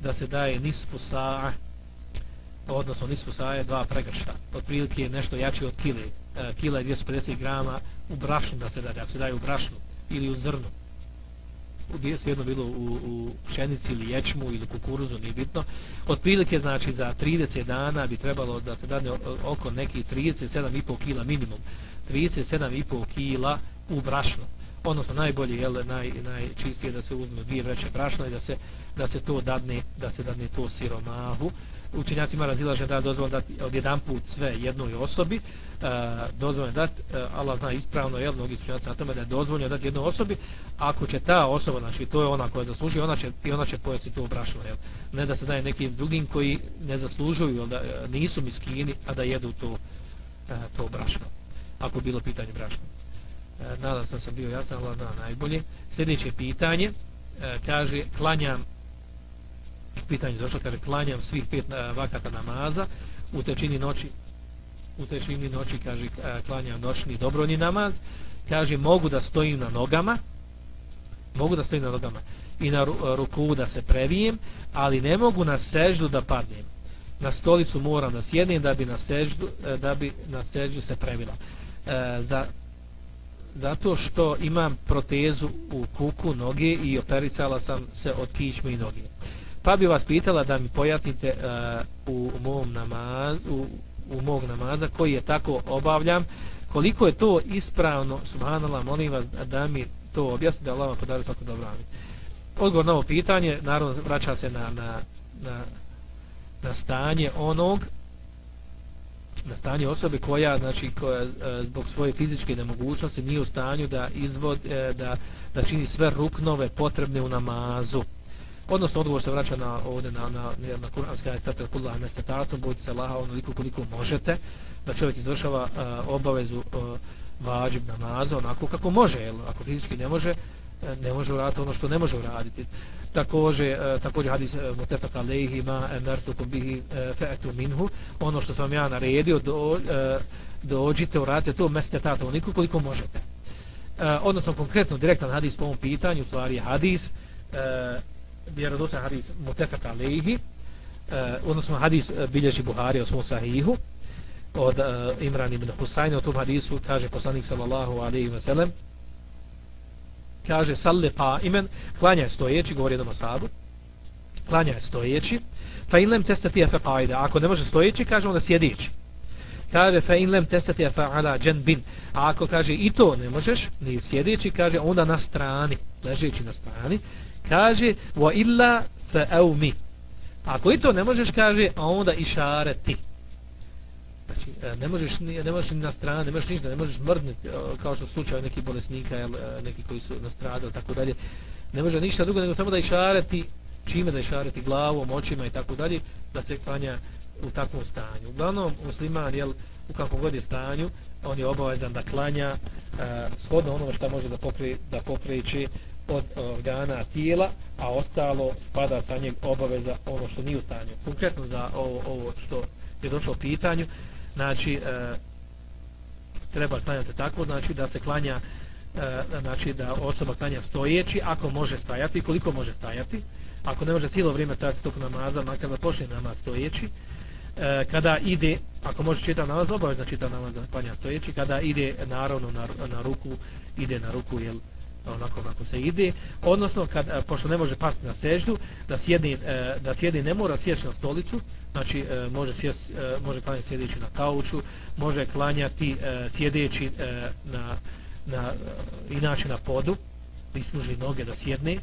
da se daje nisfu sa'a odnosno nisfu sa'a je dva pregršta otprilike je nešto jače od kile. E, kila i 250 grama u brašnu da se daje ako se daje u brašnu ili u zrnu gdje se jedno bilo u, u pšenici ili ječmu ili kukuruzu, nije bitno. Od prilike, znači, za 30 dana bi trebalo da se dane oko neki 37,5 kila minimum. 37,5 kila u brašnu. Odnosno, najbolje, jel, naj, najčistije da se uzme dvije vreće brašna i da se, da se to dadne, da se dadne to siromahu učenjacima razilaže da dozvoljeno dati od jedan put sve jednoj osobi, e, uh, dozvoljeno dati, uh, e, Allah zna ispravno, jel, mnogi učenjaci na tome da je dozvoljeno dati jednoj osobi, ako će ta osoba, znači to je ona koja zasluži, ona će, i ona će pojesti to brašno, jel, ne da se daje nekim drugim koji ne zaslužuju, jel, da e, nisu miskini, a da jedu to, uh, to brašno, ako bilo pitanje brašno. Uh, nadam se da sam bio jasan, Allah zna najbolje. Sljedeće pitanje, uh, kaže, klanjam pitanje došlo, kaže, klanjam svih pet eh, vakata namaza u tečini noći, u tečini noći, kaže, eh, klanjam noćni dobronji namaz, kaže, mogu da stojim na nogama, mogu da stojim na nogama i na eh, ruku da se previjem, ali ne mogu na seždu da padnem. Na stolicu moram da sjednem da bi na seždu, da bi na seždu se previla. E, za, zato što imam protezu u kuku noge i opericala sam se od kičme i noge. Pa bi vas pitala da mi pojasnite uh, u mom namazu, u, u mog namaza koji je tako obavljam, koliko je to ispravno, subhanallah, molim vas da mi to objasnite, da Allah vam podari svako dobro. Odgovor na ovo pitanje, naravno, vraća se na, na, na, na stanje onog, na stanje osobe koja, znači, koja e, zbog svoje fizičke nemogućnosti nije u stanju da izvod, e, da, da čini sve ruknove potrebne u namazu odnosno odgovor se vraća na ovdje na na na na kuranski ajet statel kullahu mestatatum bojte se Allaha onoliko koliko možete da čovjek izvršava a, obavezu a, vađib namaza onako kako može jel? ako fizički ne može eh, ne može uraditi ono što ne može uraditi također takođe također hadis uh, mutafaq alayhi ma amartukum bihi fa'tu minhu ono što sam ja naredio do, uh, dođite uradite to mestatatum onoliko koliko možete odnosno konkretno direktan hadis po ovom pitanju u stvari hadis vjerodostan hadis mutefek alejhi uh, odnosno hadis e, bilježi Buhari o svom sahihu od uh, Imran ibn Husayna o tom hadisu kaže poslanik sallallahu alejhi ve sellem kaže salle pa imen klanja stojeći govori jednom ashabu klanja stojeći fa in lem testati fa qaida ako ne može stojeći kaže onda sjedeći kaže fa in lem testati fa ala janbin a ako kaže i to ne možeš ni sjedeći kaže onda na strani ležeći na strani kaže wa illa fa aumi ako i to ne možeš kaže a onda išareti znači e, ne možeš ne možeš ni na stranu, ne možeš ništa ne možeš mrdnuti e, kao što slučaj neki bolesnika ili e, neki koji su nastradali tako dalje. Ne može ništa drugo nego samo da išareti čime da išareti glavom očima i tako dalje da se klanja u takvom stanju. Uglavnom musliman jel u kakvom god je stanju on je obavezan da klanja uh, shodno ono što može da pokre, da pokreće od organa tijela, a ostalo spada sa njeg obaveza ono što nije u stanju. Konkretno za ovo, ovo što je došlo u pitanju, znači e, treba klanjati tako, znači da se klanja e, znači da osoba klanja stojeći, ako može stajati, koliko može stajati, ako ne može cijelo vrijeme stajati toko namaza, makar da počne namaz stojeći, e, kada ide, ako može čitati namaz, obavezno čitati namaz da klanja stojeći, kada ide naravno na, na ruku, ide na ruku, jel, onako kako se ide, odnosno kad, e, pošto ne može pasti na seždu, da sjedni, e, da sjedni ne mora sjesti na stolicu, znači e, može, sjest, može klanjati sjedeći na kauču, može klanjati sjedeći na, na, inače na podu, ispuži noge da sjedne,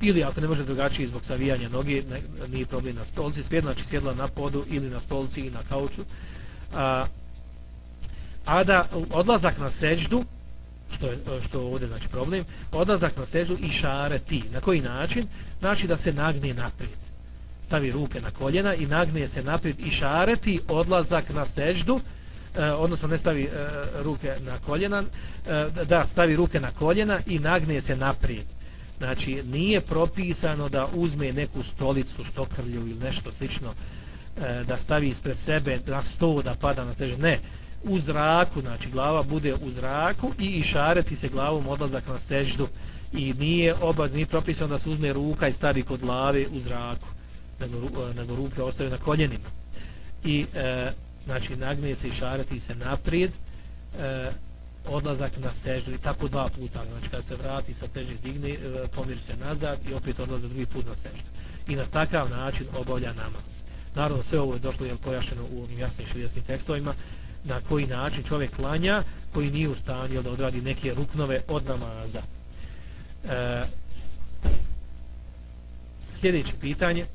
ili ako ne može drugačije zbog savijanja noge, ne, nije problem na stolici, sve znači sjedla na podu ili na stolici i na kauču, a, a da odlazak na seždu, što je što ovdje znači problem. Odlazak na seždu i šareti na koji način? Znači da se nagne naprijed. Stavi ruke na koljena i nagne se naprijed i šareti odlazak na seždu e, odnosno ne stavi e, ruke na koljena e, da stavi ruke na koljena i nagne se naprijed. Znači nije propisano da uzme neku stolicu štokrlju ili nešto slično e, da stavi ispred sebe na sto da pada na seždu. Ne u zraku znači glava bude u zraku i išareti se glavom odlazak na seždu. I nije oba ni propisano da se uzme ruka i stavi kod glave u zraku nego, e, nego ruke ostaju na koljenima. I e, znači nagne se išareti se naprijed e, odlazak na seždu i tako dva puta. Znači kad se vrati sa težnje digne e, pomiri se nazad i opet odlazak drugi put na seždu. I na takav način obavlja namaz. Naravno sve ovo je došlo je pojašeno u ovim jasnim širijskim tekstovima na koji način čovjek klanja koji nije u stanju da odradi neke ruknove od namaza. E, sljedeće pitanje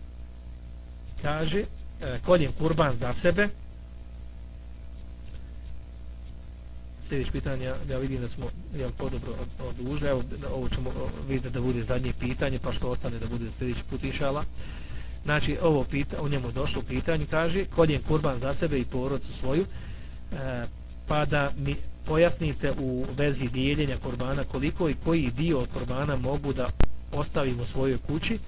kaže e, koljem kurban za sebe. Sljedeće pitanje ja vidim da smo jel, podobro odužili. Evo ovo ćemo vidjeti da bude zadnje pitanje pa što ostane da bude sljedeći put išala znači ovo pita, u njemu došlo pitanje kaže koljem kurban za sebe i porodcu svoju. E, pa da mi pojasnite u vezi dijeljenja kurbana koliko i koji dio od kurbana mogu da ostavim u svojoj kući.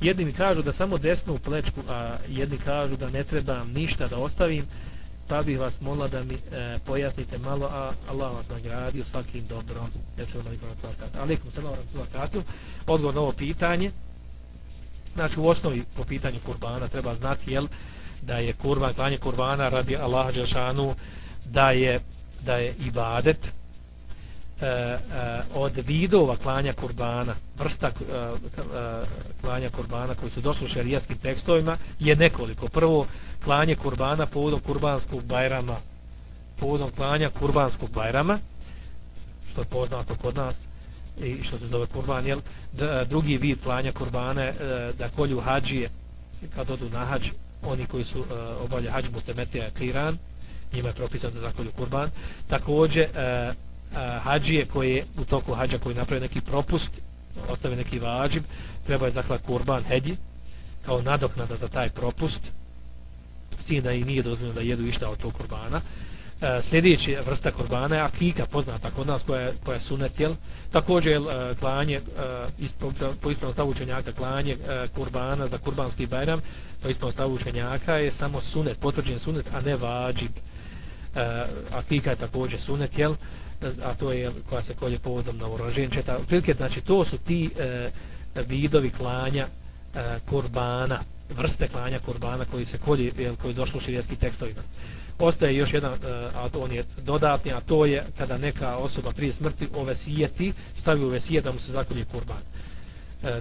Jedni mi kažu da samo desnu plečku a jedni kažu da ne trebam ništa da ostavim pa bih vas molila da mi e, pojasnite malo a Allah vas nagradio svakim dobrom. Ja se vam alikum na alikum se odgovor na ovo pitanje. Znači u osnovi po pitanju kurbana treba znati jel da je kurban, klanje kurbana radi Allaha Đelšanu da je da je ibadet e, e, od vidova klanja kurbana vrsta e, e, klanja kurbana koji su došli u šerijaskim tekstovima je nekoliko prvo klanje kurbana povodom kurbanskog bajrama povodom klanja kurbanskog bajrama što je poznato kod nas i što se zove kurban jel? E, drugi vid klanja kurbana e, da kolju hađije kad odu na hađ oni koji su e, obavlja hađ mutemetija kiran njima je propisano da zakolju kurban. Također e, e, hađije koje u toku hađa koji napravi neki propust ostave neki vađib treba je zaklat kurban hedji kao nadoknada za taj propust. S tim da i nije dozvoljeno da jedu išta od tog kurbana. E, sljedeći vrsta kurbana je akika poznata kod nas koja, koja je sunet jel? također je e, klanje e, po ispravnom stavu učenjaka klanje e, kurbana za kurbanski bajram po ispravnom stavu učenjaka je samo sunet, potvrđen sunet a ne vađib uh, akika je također sunet, jel? a to je koja se kolje povodom na uraženčeta. Prilike, znači, to su ti uh, vidovi klanja eh, uh, kurbana, vrste klanja kurbana koji se kolje, jel, koji je došlo u širijeskim tekstovima. Ostaje još jedan, uh, a to on je dodatni, a to je kada neka osoba prije smrti ovesijeti, stavi ove sije da mu se zakolje kurban. Uh, uh,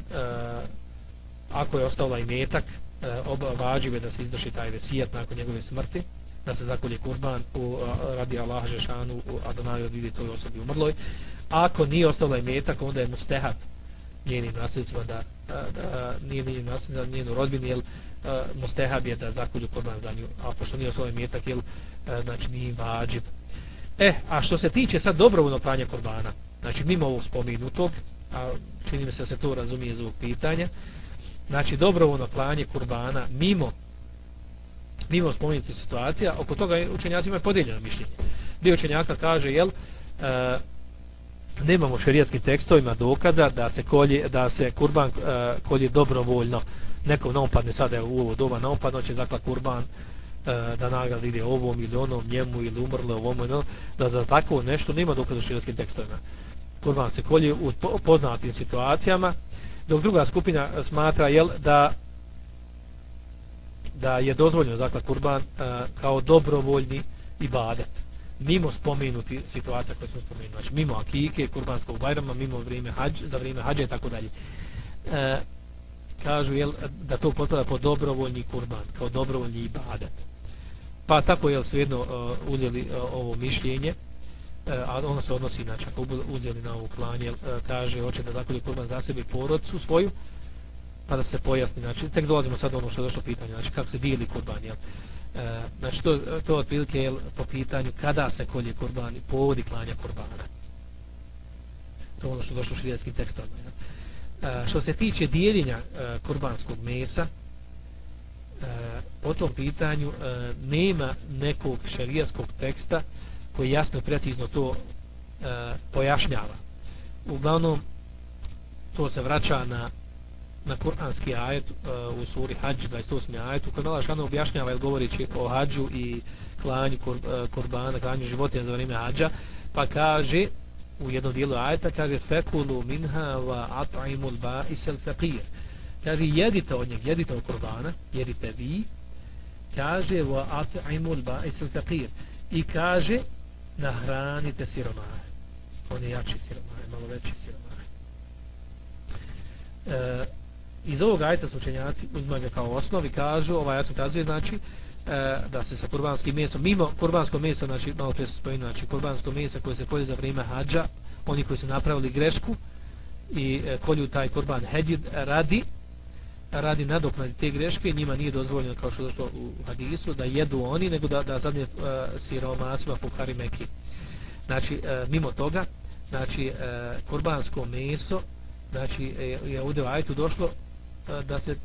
ako je ostavila i metak, uh, oba važive da se izdoši taj vesijet nakon njegove smrti, da se zakolje kurban u, radi Allaha Žešanu u Adonaju od vidi toj osobi umrloj. Ako nije ostalo imetak, ovaj onda je mustehab njenim nasljedicima da, da, da nije njenim nasljedicima, njenu rodbinu, jer mustehab je da zakolju kurban za nju, a pošto nije ostalo imetak, ovaj jel, znači nije vađib. E, a što se tiče sad dobrovoljno klanja kurbana, znači mimo ovog spominutog, a čini mi se da se to razumije iz ovog pitanja, znači dobrovoljno klanje kurbana mimo mimo spomenuti situacija, oko toga učenjaci imaju podeljeno mišljenje. Dio učenjaka kaže, jel, e, nemamo šerijaskim tekstovima dokaza da se kolje, da se kurban e, kolje dobrovoljno, nekom naopadne sada u ovo doba naopadno će zakla kurban e, da nagrad ide ovom ili onom njemu ili umrle ovom ili onom, da za tako nešto nema dokaza u šerijaskim tekstovima. Kurban se kolje u poznatim situacijama, dok druga skupina smatra jel, da da je dozvoljeno dakle kurban e, kao dobrovoljni ibadet mimo spomenuti situacija koje smo spomenuli. Znači mimo akike, kurbanskog bajrama mimo vrijeme hađ, za vrijeme hađa i tako dalje. E, kažu jel, da to potpada po dobrovoljni kurban kao dobrovoljni ibadet. Pa tako je svejedno uh, uzeli uh, ovo mišljenje a ono se odnosi znači ako uzeli na ovo klanje kaže hoće da zakolje kurban za sebe porodcu svoju pa da se pojasni, znači, tek dolazimo sad ono što je došlo pitanje, znači, kako se dijeli kurban, jel? E, znači, to, to otprilike je po pitanju kada se kolje kurban i povodi klanja kurbana. To ono što je došlo u širijetskim tekstom. Jel? E, što se tiče dijeljenja e, kurbanskog mesa, e, po tom pitanju e, nema nekog šarijaskog teksta koji jasno i precizno to e, pojašnjava. Uglavnom, to se vraća na na kuranski ajet uh, u suri Hadž 28. ajetu koji Allah šano objašnjava ili govorići o hađu i klanju kur, uh, kurbana, klanju životinja za vrijeme hađa pa kaže u jednom dijelu ajeta kaže fekulu minha wa at'imul ba'isel faqir. Kaže jedite od njeg, jedite od kurbana jedite vi. Kaže wa at'imul ba'isel faqir. I kaže nahranite siromahe. On je jači siromahe, malo veći siromahe. E, iz ovog ajta su učenjaci uzmaju kao osnovi kažu, ovaj ajta ukazuje znači e, da se sa kurbanskim mesom mimo kurbanskog mesa, znači malo to se spojeno znači kurbansko meso koje se kolje za vrijeme hađa oni koji su napravili grešku i e, kolju taj kurban hedid radi radi nadoknadi te greške njima nije dozvoljeno kao što je došlo u hadisu da jedu oni nego da, da zadnje e, uh, siromacima fukari meki znači uh, mimo toga znači uh, kurbansko meso znači je ovdje u ajtu došlo da se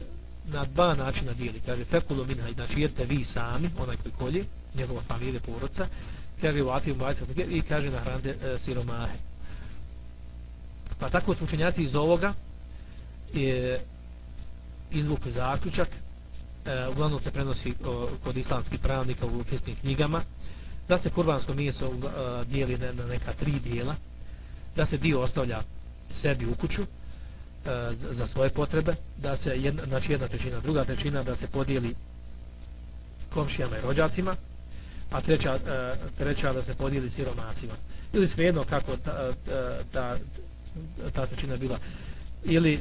na dva načina dijeli. Kaže fekulu minha znači jedete vi sami onaj koji kolje njegova familija poroca kaže u ativu i kaže na hrande e, siromahe. Pa tako su učenjaci iz ovoga je izvukli zaključak e, uglavnom se prenosi o, kod islamskih pravnika u festnim knjigama da se kurbansko meso e, dijeli na, na neka tri dijela da se dio ostavlja sebi u kuću E, za, svoje potrebe da se jedna, znači jedna trećina druga trećina da se podijeli komšijama i rođacima a treća, e, treća da se podijeli siromasima ili svejedno kako ta, e, ta, ta trećina bila ili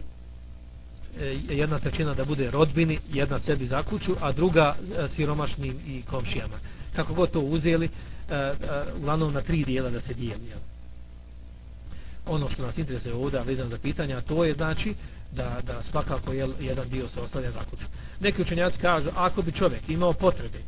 jedna trećina da bude rodbini, jedna sebi za kuću, a druga siromašnim i komšijama. Kako god to uzeli, uglavnom na tri dijela da se dijeli. Ono što nas interesuje ovdje, vezano za pitanja, to je znači da, da svakako je jedan dio se ostavlja za kuću. Neki učenjaci kažu, ako bi čovjek imao potrebe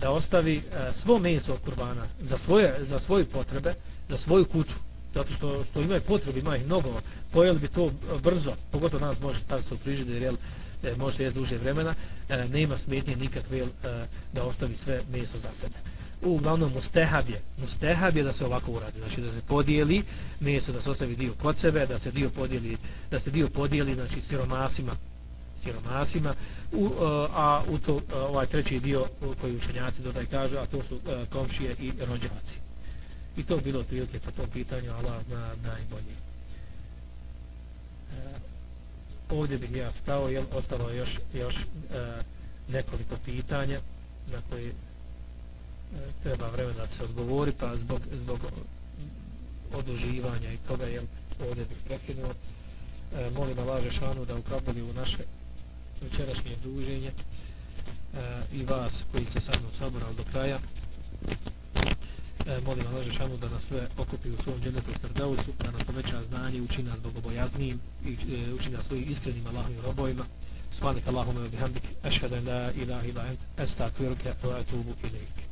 da ostavi e, svo meso od kurbana za svoje, za svoje potrebe, za svoju kuću, zato što, što imaju potrebe, ima ih mnogo, pojeli bi to brzo, pogotovo nas može staviti se u frižider, jer e, može jesti duže vremena, e, nema smetnje nikakve e, da ostavi sve meso za sebe. Uglavnom, mustehab je, mustehab je da se ovako uradi, znači da se podijeli meso, da se ostavi dio kod sebe, da se dio podijeli, da se dio podijeli, znači siromasima, siromasima, u, e, a u to, e, ovaj treći dio koji učenjaci dodaj kažu, a to su e, komšije i rođaci. I to bilo otprilike po tom pitanju, Allah zna najbolje. E, ovdje bih ja stao, jer ostalo još, još e, nekoliko pitanja na koje treba vremena da se odgovori, pa zbog, zbog oduživanja i toga, jel ovdje bih prekinuo. E, molim Allah Žešanu da ukabili u naše večerašnje druženje e, i vas koji ste sa mnom saborali do kraja e, molim Allah Žešanu da nas sve okupi u svom dženetu Srdeusu, da nam poveća znanje, uči nas bogobojaznijim i e, uči nas svojim iskrenim Allahovim robovima. Subhanak Allahumma wa bihamdik, ašhadu la ilaha illa ent, astaghfiruka wa atubu ilayk.